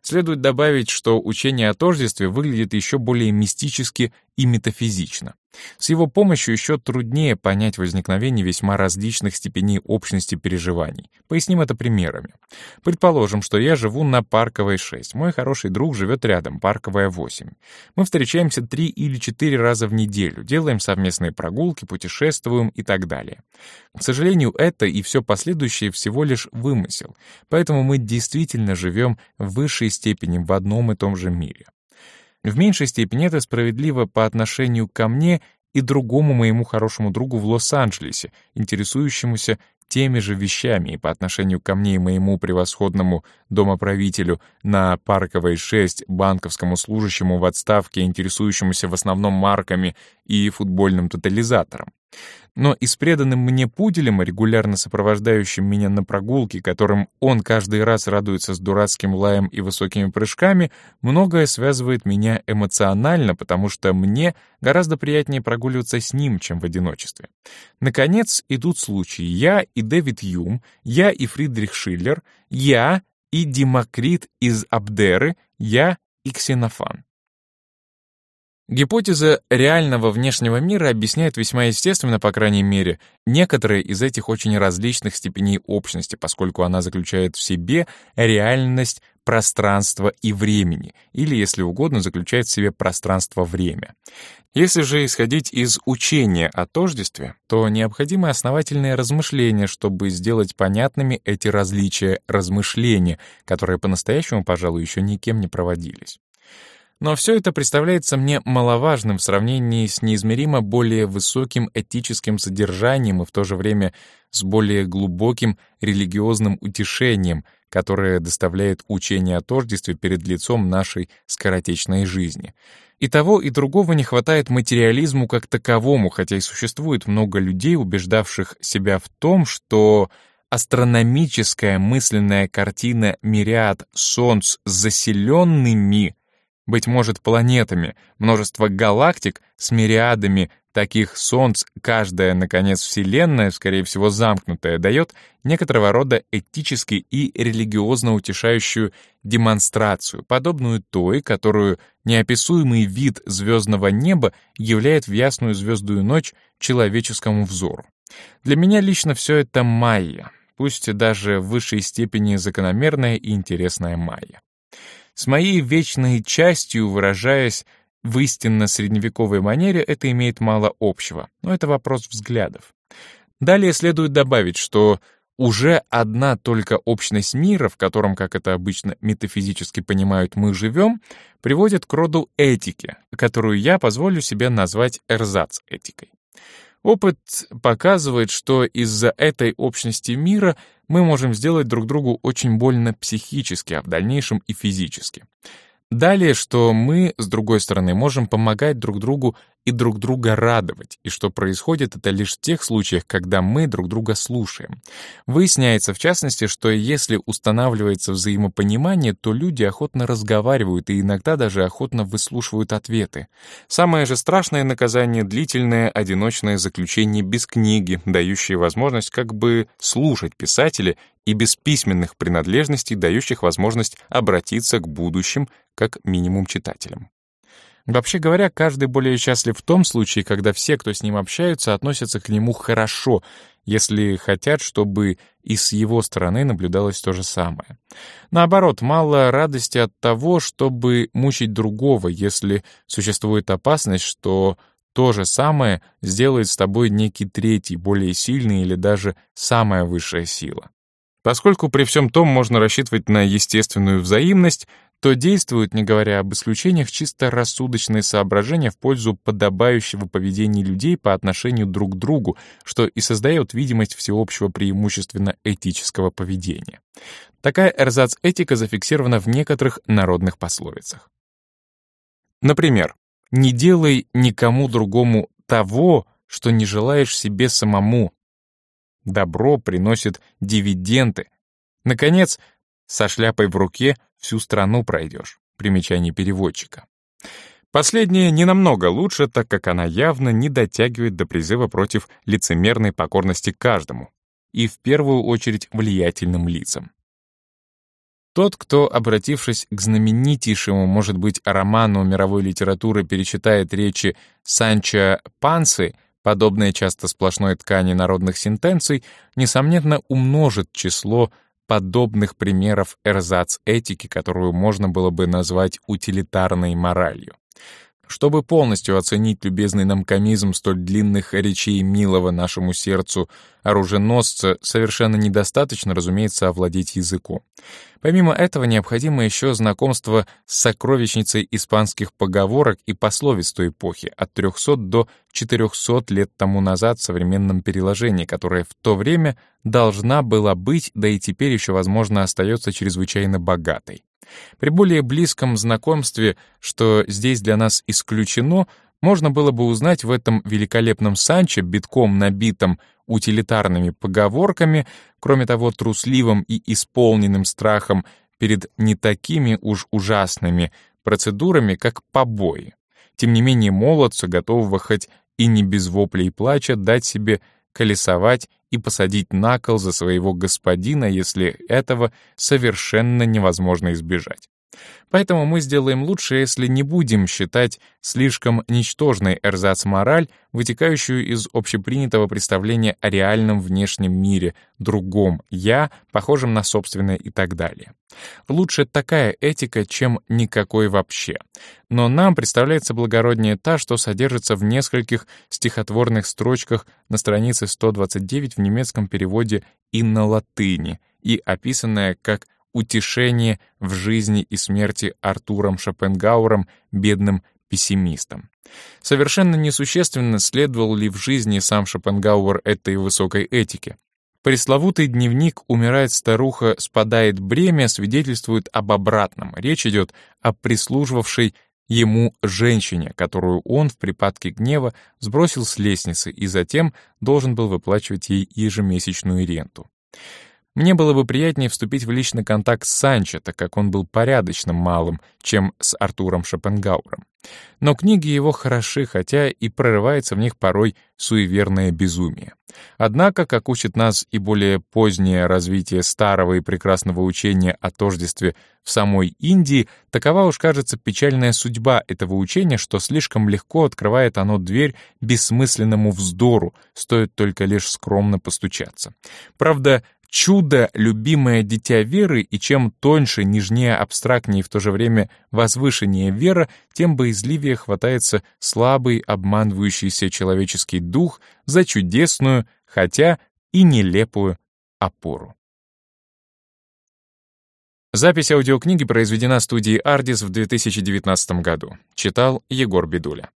Следует добавить, что учение о тождестве выглядит еще более мистически и метафизично. С его помощью еще труднее понять возникновение весьма различных степеней общности переживаний. Поясним это примерами. Предположим, что я живу на Парковой 6, мой хороший друг живет рядом, Парковая 8. Мы встречаемся три или четыре раза в неделю, делаем совместные прогулки, путешествуем и так далее. К сожалению, это и все последующее всего лишь вымысел, поэтому мы действительно живем в высшей степени в одном и том же мире. В меньшей степени это справедливо по отношению ко мне и другому моему хорошему другу в Лос-Анджелесе, интересующемуся теми же вещами и по отношению ко мне и моему превосходному домоправителю на Парковой 6 банковскому служащему в отставке, интересующемуся в основном марками и футбольным тотализатором. Но и с преданным мне пуделем, регулярно сопровождающим меня на прогулке, которым он каждый раз радуется с дурацким лаем и высокими прыжками, многое связывает меня эмоционально, потому что мне гораздо приятнее прогуливаться с ним, чем в одиночестве. Наконец, идут случаи. Я и Дэвид Юм, я и Фридрих Шиллер, я и Демокрит из Абдеры, я и Ксенофан. Гипотеза реального внешнего мира объясняет весьма естественно, по крайней мере, некоторые из этих очень различных степеней общности, поскольку она заключает в себе реальность пространства и времени, или, если угодно, заключает в себе пространство-время. Если же исходить из учения о тождестве, то необходимы основательные размышления, чтобы сделать понятными эти различия размышления, которые по-настоящему, пожалуй, еще никем не проводились. Но все это представляется мне маловажным в сравнении с неизмеримо более высоким этическим содержанием и в то же время с более глубоким религиозным утешением, которое доставляет учение о тождестве перед лицом нашей скоротечной жизни. И того, и другого не хватает материализму как таковому, хотя и существует много людей, убеждавших себя в том, что астрономическая мысленная картина мириад солнц заселенными быть может, планетами, множество галактик с мириадами таких солнц, каждая, наконец, Вселенная, скорее всего, замкнутая, дает некоторого рода этически и религиозно утешающую демонстрацию, подобную той, которую неописуемый вид звездного неба являет в ясную звездную ночь человеческому взору. Для меня лично все это майя, пусть даже в высшей степени закономерная и интересная майя. С моей вечной частью, выражаясь в истинно средневековой манере, это имеет мало общего, но это вопрос взглядов. Далее следует добавить, что уже одна только общность мира, в котором, как это обычно метафизически понимают, мы живем, приводит к роду этики, которую я позволю себе назвать эрзац-этикой. Опыт показывает, что из-за этой общности мира мы можем сделать друг другу очень больно психически, а в дальнейшем и физически. Далее, что мы, с другой стороны, можем помогать друг другу и друг друга радовать, и что происходит это лишь в тех случаях, когда мы друг друга слушаем. Выясняется, в частности, что если устанавливается взаимопонимание, то люди охотно разговаривают и иногда даже охотно выслушивают ответы. Самое же страшное наказание — длительное одиночное заключение без книги, дающее возможность как бы слушать писателя и без письменных принадлежностей, дающих возможность обратиться к будущим, как минимум, читателям. Вообще говоря, каждый более счастлив в том случае, когда все, кто с ним общаются, относятся к нему хорошо, если хотят, чтобы и с его стороны наблюдалось то же самое. Наоборот, мало радости от того, чтобы мучить другого, если существует опасность, что то же самое сделает с тобой некий третий, более сильный или даже самая высшая сила. Поскольку при всем том можно рассчитывать на естественную взаимность, то действуют, не говоря об исключениях, чисто рассудочные соображения в пользу подобающего поведения людей по отношению друг к другу, что и создает видимость всеобщего преимущественно этического поведения. Такая эрзац-этика зафиксирована в некоторых народных пословицах. Например, «Не делай никому другому того, что не желаешь себе самому». Добро приносит дивиденды. Наконец, со шляпой в руке всю страну пройдешь. Примечание переводчика. Последнее не намного лучше, так как она явно не дотягивает до призыва против лицемерной покорности каждому, и в первую очередь влиятельным лицам. Тот, кто, обратившись к знаменитейшему, может быть, роману мировой литературы, перечитает речи Санчо Пансы, подобные часто сплошной ткани народных сентенций, несомненно умножит число подобных примеров эрзац-этики, которую можно было бы назвать утилитарной моралью. Чтобы полностью оценить любезный нам комизм столь длинных речей милого нашему сердцу оруженосца, совершенно недостаточно, разумеется, овладеть языком. Помимо этого, необходимо еще знакомство с сокровищницей испанских поговорок и пословиц той эпохи, от 300 до 400 лет тому назад в современном переложении, которое в то время должна была быть, да и теперь еще, возможно, остается чрезвычайно богатой. При более близком знакомстве, что здесь для нас исключено, можно было бы узнать в этом великолепном Санче, битком набитом утилитарными поговорками, кроме того, трусливым и исполненным страхом перед не такими уж ужасными процедурами, как побои. Тем не менее, молодца, готового хоть и не без воплей и плача дать себе колесовать и посадить на кол за своего господина, если этого совершенно невозможно избежать. Поэтому мы сделаем лучше, если не будем считать слишком ничтожной эрзац-мораль, вытекающую из общепринятого представления о реальном внешнем мире, другом «я», похожем на собственное и так далее. Лучше такая этика, чем никакой вообще. Но нам представляется благороднее та, что содержится в нескольких стихотворных строчках на странице 129 в немецком переводе и на латыни, и описанная как утешение в жизни и смерти Артуром Шопенгауэром, бедным пессимистом. Совершенно несущественно, следовал ли в жизни сам Шопенгауэр этой высокой этике. Пресловутый дневник «Умирает старуха, спадает бремя» свидетельствует об обратном. Речь идет о прислуживавшей ему женщине, которую он в припадке гнева сбросил с лестницы и затем должен был выплачивать ей ежемесячную ренту. Мне было бы приятнее вступить в личный контакт с Санчо, так как он был порядочным малым, чем с Артуром Шопенгауэром. Но книги его хороши, хотя и прорывается в них порой суеверное безумие. Однако, как учит нас и более позднее развитие старого и прекрасного учения о тождестве в самой Индии, такова уж кажется печальная судьба этого учения, что слишком легко открывает оно дверь бессмысленному вздору, стоит только лишь скромно постучаться. Правда, Чудо — любимое дитя веры, и чем тоньше, нежнее, абстрактнее и в то же время возвышеннее вера, тем боязливее хватается слабый, обманывающийся человеческий дух за чудесную, хотя и нелепую опору. Запись аудиокниги произведена студией «Ардис» в 2019 году. Читал Егор Бедуля.